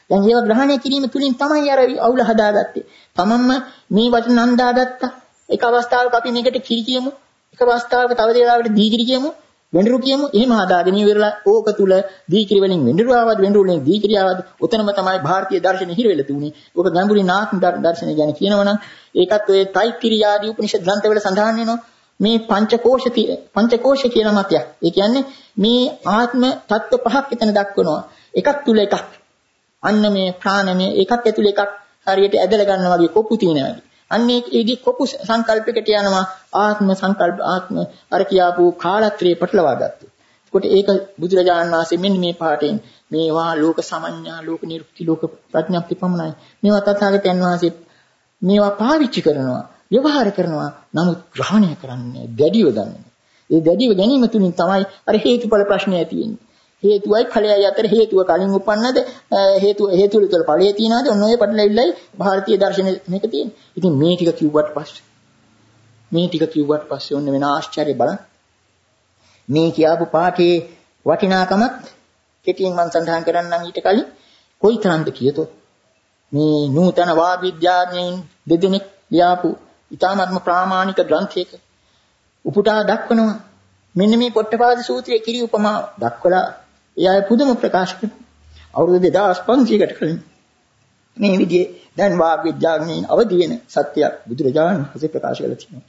දැන් ඒවා ග්‍රහණය කිරීම තුලින් තමයි අර අවුල හදාගත්තේ. තමන්ම මේ වචන නන්දාගත්තා එක අවස්ථාවක අපි මේකට කිරි කියමු එක අවස්ථාවක තව දේලාවකට දීකිරි කියමු වෙඬරු කියමු එහෙම හදාගෙන ඉවරලා ඕක තුල දීකිරි වලින් වෙඬරු ආවද වෙඬරු වලින් දීකිරි ආවද උතනම තමයි භාරතීය දර්ශනය හිර වෙලා තුනේ. ඕක ගැඹුරින් නාත්ම දර්ශනය ගැන කියනවනම් ඒකත් ඔය තෛත්තිරි ආදී උපනිෂද් ග්‍රන්ථවල සඳහන් වෙනවා. මේ පංචකෝෂ පංචකෝෂ කියන මතයක්. ඒ කියන්නේ මේ ආත්ම තත්ත්ව පහක් එතන දක්වනවා. එකක් තුල එකක්. අන්න මේ ප්‍රාණමය එකක් ඇතුළේ එකක් හරියට ඇදලා ගන්නවා වගේ කොපු තියෙනවා. අන්න ඒ විදි කොපු සංකල්පයකට යනවා ආත්ම සංකල්ප ආත්ම අර කියාපු කාලත්‍රයේ පටලවා ගත්තා. ඒකට ඒක බුදුරජාණන් වහන්සේ මෙන්න මේ පාඩයෙන් මේවා ලෝක සමඤ්ඤා ලෝක නිරුක්ති ලෝක ප්‍රඥාප්ති පමණයි. මේවා තථාගතයන් වහන්සේ මේවා පාවිච්චි කරනවා ව්‍යවහාර කරනවා නමුත් ග්‍රහණය කරන්නේ දැඩිව ගන්න. ඒ දැඩිව ගැනීම තුලින් තමයි අර හේතුඵල ප්‍රශ්නය තියෙන්නේ. හේතුවයි ඵලයයි අතර හේතුව කලින් උපන්නද හේතුව හේතුවල තුල ඵලයේ තියනවාද ඔන්න ඔය පටලවිල්ලයි ಭಾರತೀಯ දර්ශනයේ මේක තියෙන්නේ. ඉතින් මේ ටික කිව්වට පස්සේ මේ ටික කිව්වට පස්සේ ඔන්න වෙන ආශ්චර්ය බලන්න. මේ කියාපු පාඨයේ වටිනාකමත් කෙටියෙන් මම සඳහන් කරන්නම් ඊට කලින් කොයිතරම්ද කියතොත් මේ නූතන වාද විද්‍යාඥයින් දෙදෙනෙක් ලියාපු ඊ타ත්ම ප්‍රාමාණික ග්‍රන්ථයක උපුටා දක්වනවා මෙන්න මේ පොට්ටපාද සූත්‍රයේ කිරි උපමා දක්වලා එයා පුදුම ප්‍රකාශ කරනවා. අවුරුදු 2500කට කලින් මේ විදිහේ දැන් වාග් විද්‍යාඥයින් අවදි වෙන සත්‍යයක් බුදුරජාණන් වහන්සේ ප්‍රකාශ කළා තියෙනවා.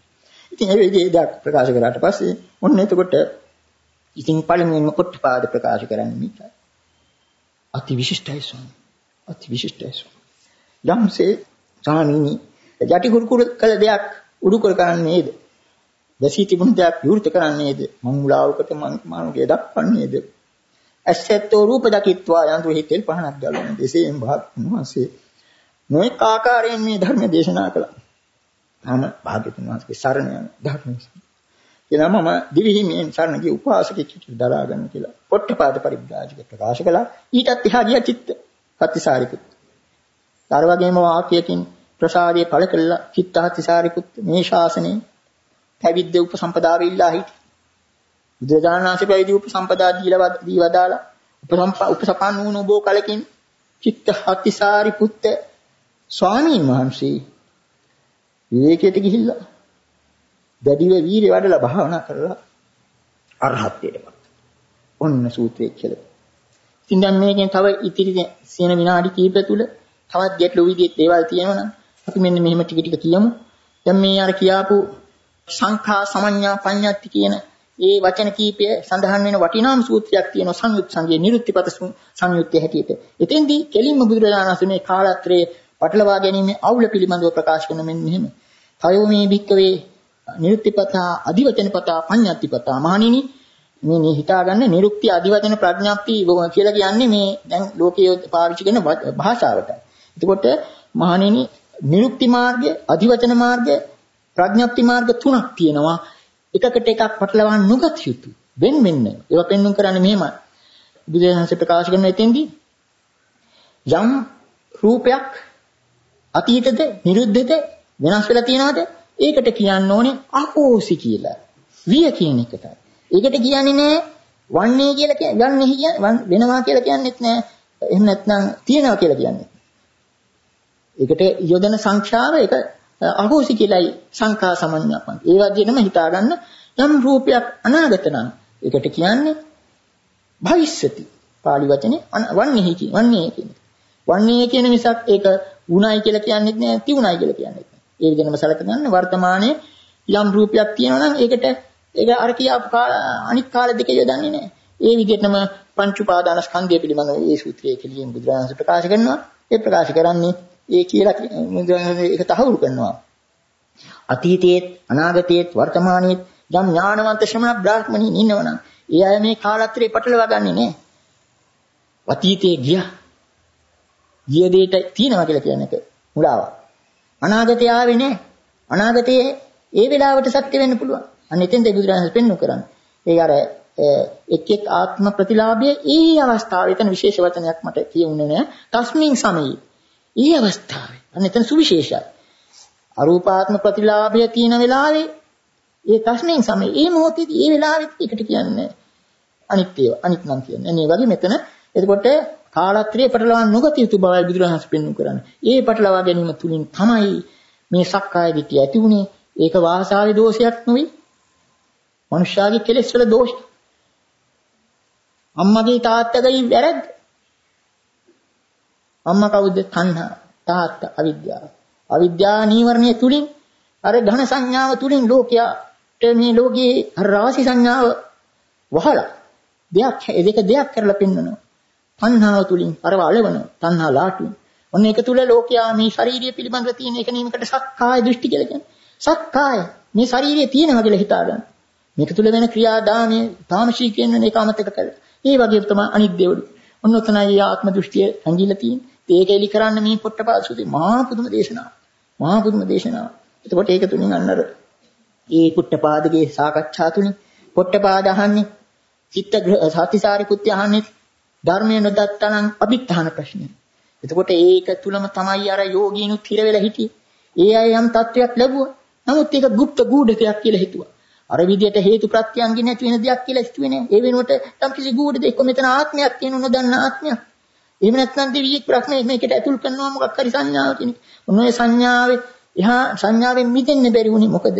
ඉතින් ඒ විදිහේ දෙයක් ප්‍රකාශ කරාට පස්සේ ඔන්න එතකොට ඉතින් පළමුවෙන්ම පොට්ටපාද ප්‍රකාශ කරන්නේ මේකයි. අති විශිෂ්ටයි ස්වාමී. අති විශිෂ්ටයි ස්වාමී. යම්සේ සාමීනි යටි කුරුකුරු කළ දෙයක් උඩු කර කරන්නේ නේද? දැසී තිබුණු දෙයක් විවෘත කරන්නේද? මංගලාවකට මානුගේ දක්වන්නේද? ඇසැත්තෝ රූප දකිත්වා යන්තු හිතෙල් පහනක් ගලන දෙසේම භාගතුන්වහන්සේ නොඑක ආකාරයෙන් මේ ධර්ම දේශනා කළා. තම භාගතුන් වහන්සේගේ සරණ යන ධර්ම කියලා මම දිවිහිමියෙන් සරණ ගිය උපාසකෙක් දරා ගන්න කියලා පොට්ටපාද පරිබ්‍රාජක ප්‍රකාශ කළා. ඊටත් එහා ගිය චිත්ත සත්‍තිසාරිපුත්. අර වගේම වාක්‍යයකින් ප්‍රසාදයේ පළ කළා චිත්තහත්තිසාරිපුත් මේ ශාසනයේ පැවිද්ද උපසම්පදාව ඉල්ලා හිටියා. බුදුරජාණන් වහන්සේ පැවිදි උපසම්පදා දීලා දී වදාලා උපසම්ප උපසපන් වුණ බෝ කලකින් චිත්ත හතිසාරි පුත්ත ස්වාමීන් වහන්සේ විවේකයට ගිහිල්ලා දැඩිව වීර්ය වඩලා භාවනා කරලා අරහත්ත්වයටපත්. ඔන්න සූත්‍රයේ කියලා. ඉතින් දැන් මේකෙන් තව ඉතිරි සීන විනාඩි කිහිප තුල තවත් ගැටළු විදිහේ දේවල් තියෙනවා නම් අපි මෙන්න මෙහෙම ටික ටික කියමු. දැන් මේ අර කියාපු සංඛා සමඤ්ඤා පඤ්ඤාති කියන ඒ වචන කීපය සඳහන් වෙන වටිනාම සූත්‍රයක් තියෙනවා සංයුත් සංගයේ නිරුත්තිපත සංයුත්තේ හැටියට. එතෙන්දී කෙලින්ම බුදුරජාණන් වහන්සේ මේ කාලත්‍රයේ පටලවා ගැනීම අවුල පිළිබඳව ප්‍රකාශ කරන මෙන්න මෙහෙම. තයෝමේ භික්කවේ නිරුත්තිපතා අදිවචනපතා පඤ්ඤාතිපතා මහණෙනි මේ හිතාගන්න නිරුක්ති අදිවචන ප්‍රඥාප්ති කියලා කියන්නේ මේ දැන් ලෝකයේ පාවිච්චි කරන භාෂාවට. එතකොට මහණෙනි නිරුක්ති මාර්ගය, අදිවචන මාර්ගය, ප්‍රඥප්ති මාර්ග තුනක් තියෙනවා. එකකට එකක් පටලවා නොගත යුතු. වෙන මෙන්න. ඒවා පෙන්වන්න කරන්නේ මෙහෙමයි. බුදුදහමසේ ප්‍රකාශ කරන එතෙන්දී යම් රූපයක් අතීතද නිරුද්ධද වෙනස් වෙලා තියනවාද? ඒකට කියන්න ඕනේ අහෝසි කියලා. විය කියන එකට. ඒකට කියන්නේ නෑ වන්නේ කියලා කියන්නේ යන්නේ කියන්නේ වෙනවා කියලා කියන්නේත් නෑ. එහෙම නැත්නම් තියනවා කියලා කියන්නේ. ඒකට යොදන සංඛ්‍යාව ඒක අහෝසි කියලායි සංඛා සමඤ්ඤාපන්. ඒ වගේම හිතාගන්න යම් රූපයක් අනාගත නම් ඒකට කියන්නේ භවිෂ්‍යති. පාලි වචනේ වන්නේහි කියන වන්නේ කියන. වන්නේ කියන මිසක් ඒක වුණයි කියලා කියන්නේත් නෑ තියුණයි කියලා කියන්නේත් නෑ. ඒ විදිහම සලක ගන්න වර්තමානයේ යම් රූපයක් තියෙනවා නම් ඒකට ඒක අර කියාපු අනිත් කාල දෙක යොදන්නේ නෑ. ඒ විදිහටම පංච උපාදාන ස්කන්ධය පිළිබඳව මේ සූත්‍රයේ කෙලියෙන් බුදුරජාණන් ප්‍රකාශ කරනවා. ඒ ප්‍රකාශ කරන්නේ ඒ කියලා ඒක තහවුරු කරනවා. අතීතයේත් අනාගතයේත් වර්තමානයේත් යම් ඥානවන්ත ශ්‍රමණ බ්‍රාහ්මණීන් ඉන්නවනම් ඒ අය මේ කාලත්‍රේ පටලවා ගන්නෙ නෑ. අතීතයේ ගියා. ගිය දෙයට තියනවා කියලා කියන එක මුලාවක්. අනාගතය ආවේ නෑ. අනාගතයේ ඒ වෙලාවට සත්‍ය වෙන්න පුළුවන්. අන්න එතෙන්ද බුදුරජාණන් පෙන්වු කරන්නේ. ඒ අර එක් එක් ආත්ම ප්‍රතිලාභයේ ඊ අවස්ථාවේ එතන විශේෂ වචනයක් මට කියුනේ නෑ. තස්මින් සමයේ. ඊ අවස්ථාවේ. අන්න එතන සුවිශේෂයි. අරූපාත්ම ප්‍රතිලාභය තියෙන වෙලාවේ ඒ තස්මින් සමයේ ඒ මොහොතේදී ඒ වෙලාවෙත් එකට කියන්නේ අනිත්‍යය අනිත් නම් කියන්නේ. මේ වගේ මෙතන එතකොට කාලත්‍රිය පටලවා නොගත යුතු බවයි බුදුරජාණන් පෙන්වු කරන්නේ. ඒ පටලවා ගැනීම තුලින් තමයි මේ සක්කාය දිට්ඨිය ඇති වුනේ. ඒක වාසාවේ දෝෂයක් නෙවෙයි. මනුෂ්‍යයාගේ කෙලෙස් වල දෝෂය. අම්මගේ තාත්තගේ වැරද්ද. අම්මා කවුද? තණ්හා. තාත්තා අවිද්‍යාව. අවිද්‍යා නීවරණය තුලින් අර ඝන සංඥාව තුලින් ලෝකයට මේ ලෝකයේ රාශි සංඥාව වහලා දෙයක් දෙක දෙයක් කරලා පෙන්වනවා. තණ්හාව තුලින් අරව අලවනවා. තණ්හා ලාටුවෙන්. ඔන්න ඒක තුල ලෝකයා මේ ශාරීරිය පිළිබඳව තියෙන එක නීමකට සක්කාය දෘෂ්ටි කියලා කියන්නේ. සක්කාය මේ ශාරීරිය තියෙනවා කියලා හිතාගන්න. මේක තුල වෙන ක්‍රියාදාමයේ තාමශී කියන එක අමතක කරලා. ඒ වගේ තමයි අනිත් දේවලු. ඔන්න ඔතනයි ආත්ම දෘෂ්ටිය ඇඟිලා තියෙන්නේ. ඒක එලි කරන්න මේ පොට්ටපාසුදී මහා පුදුම දේශනාව. මහා පුදුම දේශනාව. එතකොට ඒක තුලින් අන්නර ඒ පුට්ටපාදගේ සාකච්ඡා තුලින් පොට්ටපාද අහන්නේ චිත්ත සතිසාරි පුත්‍ය අහන්නේ ධර්මයේ නොදත්තනම් අභිත්‍ථාන ප්‍රශ්නය. එතකොට ඒක තුලම තමයි අර යෝගීනුත් හිර වෙලා හිටියේ. ඒ අය යම් තත්වයක් ලැබුවා. නමුත් ඒක গুপ্ত ගුඪ දෙයක් කියලා හිතුවා. අර විදියට හේතු ප්‍රත්‍යයන්ගින් නැති වෙන දෙයක් කියලා හිතුවේ නෑ. ඒ වෙනුවට යම් කිසි ගුඪ දෙයක් මෙතන ආත්මයක් තියෙන නොදන්න ආත්මයක්. එහෙම නැත්නම් දෙවියෙක් ප්‍රශ්නේ මේකට ඇතුල් කරනවා මොකක් හරි සංඥාව කෙනෙක්. ඔන්න ඔය සංඥාවේ එහා සංඥාවෙන් මිදෙන්න බැරි වුණේ මොකද?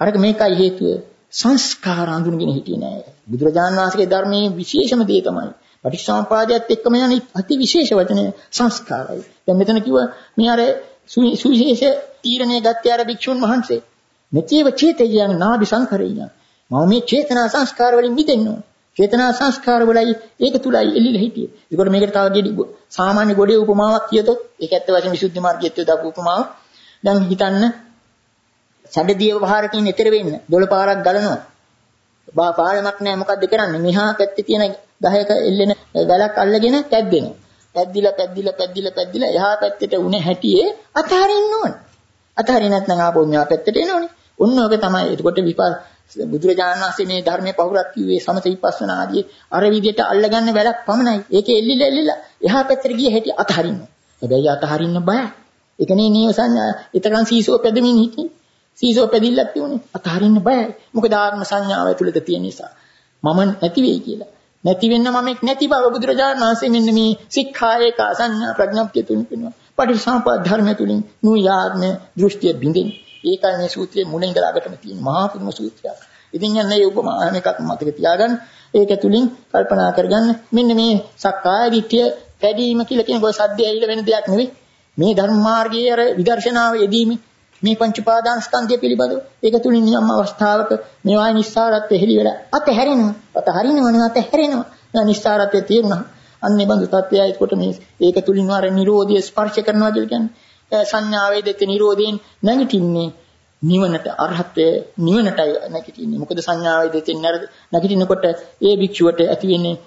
අරක මේකයි හේතුව. සංස්කාර අඳුනගෙන හිටියේ නෑ. බුදුරජාණන් වහන්සේගේ ධර්මයේ විශේෂම දේ තමයි පටිච්චසමුපාදයට එක්කම යන අති විශේෂ වචනය සංස්කාරයි. දැන් මෙතන කිව්ව මේ අර සුවිශේෂ තීරණය ගත්තේ අර භික්ෂුන් වහන්සේ. මෙතිව චේතයන් නාභි සංකරේය. මම මේ චේතනා සංස්කාර වලින් මිදෙන්න ඕන. චේතනා සංස්කාර වලයි ඒක තුලයි එල්ලිලා හිටියේ. ඒකට මේකට තව ගෙඩි සාමාන්‍ය ගොඩේ උපමාවක් කියතොත් ඒක ඇත්ත වශයෙන්ම විසුද්ධි මාර්ගයේත් දාපු උපමාවක්. දැන් හිතන්න සැඩදිය වහරකින් ඈතර වෙන්න 12 පාරක් ගලනවා. බා පාරමක් නැහැ මොකද්ද කරන්නේ? මෙහා පැත්තේ තියෙන 10ක එල්ලෙන ගලක් අල්ලගෙන පැද්දෙනවා. පැද්දිලා පැද්දිලා පැද්දිලා පැද්දිලා එහා පැත්තට උනේ හැටියේ අතහරින්න ඕන. අතහරින්න නැත්නම් ආපහු මෙහා පැත්තට එනෝනේ. ඔන්න ඔබ තමයි. එතකොට විපස් බුදුරජාණන් වහන්සේ මේ ධර්මයේ පහුරක් කිව්වේ සමත විපස්සනා ආදී අර විදිහට අල්ලගන්න වැඩක් පමණයි. ඒකේ එල්ලිලා එල්ලිලා එහා පැත්තට ගිය හැටි අතහරින්න. හැබැයි අතහරින්න බයයි. ඒකනේ නීව සංඥා. ඊතරම් සීසෝ පැදමින් හිටියේ. සීසෝ පැදිල්ලක් තියුනේ. අතහරින්න බයයි. මොකද ආත්ම සංඥාව ඇතුළත තියෙන නිසා. මම නැති වෙයි කියලා. නැති වෙන්න මමෙක් නැති බව බුදුරජාණන් වහන්සේ මෙන්න මේ සික්ඛායක සංඥා ප්‍රඥප්තිය තුලින් පෙන්වනවා. පටිච්චසමුප්පාද ධර්මය තුලින් නුයාත්ම දෘෂ්ටිය බින්දින්. ඒකයි මේ සූත්‍රයේ මුලින් ඉඳලා අගටම තියෙන මහා පුදුම සූත්‍රයක්. ඉතින් යන්නේ මේ උපමාන එකක් මතක තියාගන්න. ඒක තුලින් කල්පනා කරගන්න. මෙන්න මේ සක්කාය දිට්ඨිය පැදීම කියලා කියන ඔය සද්දය ඇවිල්ලා වෙන දෙයක් නෙවෙයි. මේ ධර්ම මාර්ගයේ අර විදර්ශනාව යෙදීමේ මේ පංච පාදාන ස්කන්ධය පිළිබඳව. ඒක තුලින් නියම අවස්ථාවක මේවායි නිස්සාරත්වය හෙළි වෙලා අතහැරෙනවා. අතහරිනවනේ අතහැරෙනවා. දැන් නිස්සාරත්වය තේරුණා අන්නේ බඳු තත්ත්වයයි. ඒකට මේ ඒක තුලින් වර නිරෝධය ස්පර්ශ කරනවා කියලා කියන්නේ. සංඥාවේ දෙත නිරෝධයෙන් නැගිටින්නේ නිවනට අරහත්ත්වයේ නිවනටයි නැගිටින්නේ මොකද සංඥාවේ දෙතෙන් නැගිටිනකොට ඒ භික්ෂුවට ඇති වෙන්නේ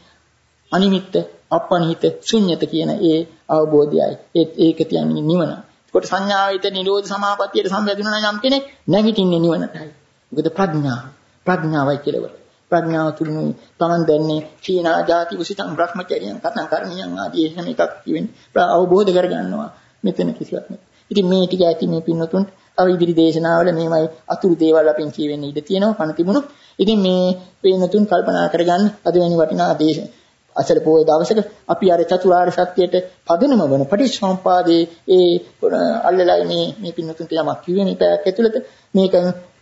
අනිමිත්ත අපනිහිත ශුන්්‍යත කියන ඒ අවබෝධයයි ඒක කියන්නේ නිවන කොට සංඥාවිත නිරෝධ සමාපත්තියට සම්බන්ධුනා නම් යම් කෙනෙක් නැගිටින්නේ නිවනටයි. මොකද ප්‍රඥාව. ප්‍රඥාවයි කියලා ප්‍රඥාව තුලින් තමන් දැන්නේ සීනා ಜಾති උසිතං බ්‍රහ්මචර්යයන් කතං කරණියන් ආදී එහෙම එකක් කියන්නේ අවබෝධ කරගන්නවා. මෙතන කිසිවක් නෑ. ඉතින් මේ ටික ඇති මේ පින්නතුන් තව ඉදිරි දේශනාවල මේමයි අතුරු දේවල් අපෙන් කියවෙන්න ඉඩ තියෙනවා කන තිබුණු. ඉතින් මේ පින්නතුන් කල්පනා කරගන්න අද වෙනි වටිනා දේශන අසල පොයේ දවසක අපි අර චතුරාර්ය සත්‍යයට පදනම වන පටිච්චසමුපාදයේ ඒ අල්ලලා මේ මේ පින්නතුන්ට යමක් කිව්වේ මේ පැයක් ඇතුළත මේක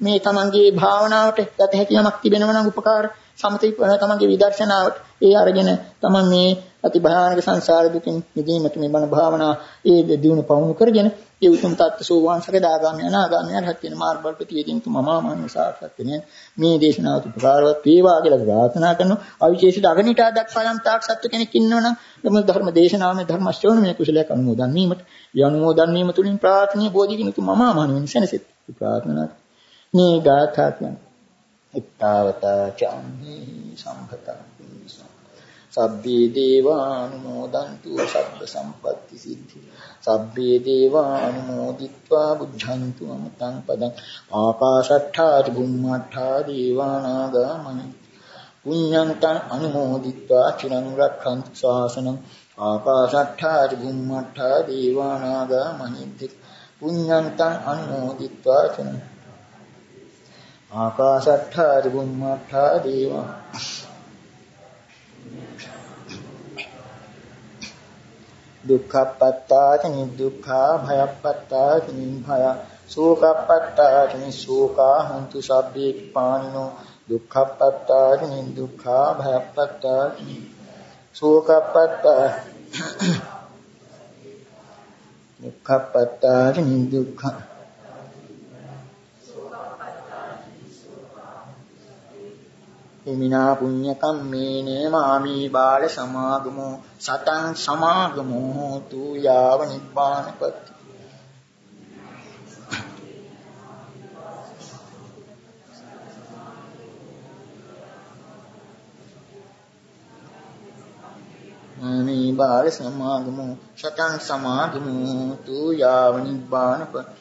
මේ තමන්ගේ භාවනාවට ගත හැකි යමක් තිබෙනවා නම් උපකාර සමතේ තමන්ගේ විදර්ශනාවට ඒ අරගෙන තමන් මේ අති භයානක සංසාර දුකින් මිදීමට මේ බණ භාවනා ඒ දිනු පවුණු කරගෙන ඒ උතුම් තත්ත්ව සෝවාන් සකදාගාමී අනාගාමී අරහත් වෙන මාර්ග බල ප්‍රතිවේදින් තුමමාමන සාර්ථක වෙන මේ දේශනාවට උපකාරවත් වේවා කියලා ප්‍රාර්ථනා කරනවා. අවිශේෂිත අගනිටා දක්වා යම් තාක් සත්ව කෙනෙක් ඉන්නවනම් එම ධර්ම දේශනාවේ ධර්ම ශ්‍රවණමය කුසලයක් අනුමෝදන් වීමට යනුමෝදන් වීම තුලින් ප්‍රාර්ථනීය බෝධිකින් තුමමාමන වෙන සැනසෙත්. අපි ප්‍රාර්ථනා මේ ගාථා කියන්නේ ඉත්තාවතා චම්හි සම්පතං සබ්බේ දේවානුමෝදන්තු සබ්බ සම්පatti සිද්ධි. සබ්බේ දේවානුමෝදිත්වා බුද්ධන්තු අමතං පදං. ආකාශට්ඨා චුම්මට්ඨා දේවානාගා මනි පුඤ්ඤන්තං අනුමෝදිත්වා චිරං රක්ඛන්තු ශාසනං ආකාශට්ඨා චුම්මට්ඨා දේවානාගා මහිද්දි පුඤ්ඤන්තං අනුමෝදිත්වා චිරං आकाशट्ठादिबुम्मट्ठादेव दुःखपत्ताति निर्दुःखा भयपत्ताति निर्भय शोकपत्ताति निःशोका हन्तु सभ्ये पाणिनो दुःखपत्ताति निर्दुःखा भयपत्ताति शोकपत्ता दुःखपत्ताति निर्दुःखा දුක්ඛපත්තාච නිදුක්ඛා හිමිනා පුඤ්ඤ කම්මේන මාමි බාල සමාගමෝ සතං සමාගමෝ තු යාව නිබ්බානපති. මාමි බාල සමාගමෝ සතං සමාගමෝ තු යාව නිබ්බානපති.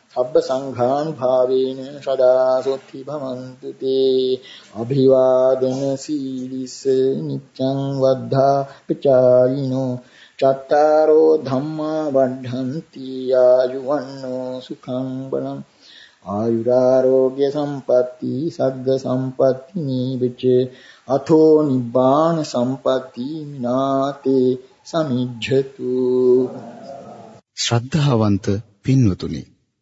සබ්බ සංඝානුභාවේන සදා සොත්ති භවන්තු තේ අභිවාදන සීලිස නිච්ඡං වද්ධා පචායිනෝ චත්තාරෝ ධම්මා වඩ්ඩಂತಿ ආයුවන්නෝ සුඛං බලං ආයුරාෝග්‍ය සම්පatti සග්ග සම්පatti නීවිච අතෝ නිබ්බාන සම්පatti නාතේ සමිජ්ජතු ශ්‍රද්ධාවන්ත පින්වතුනි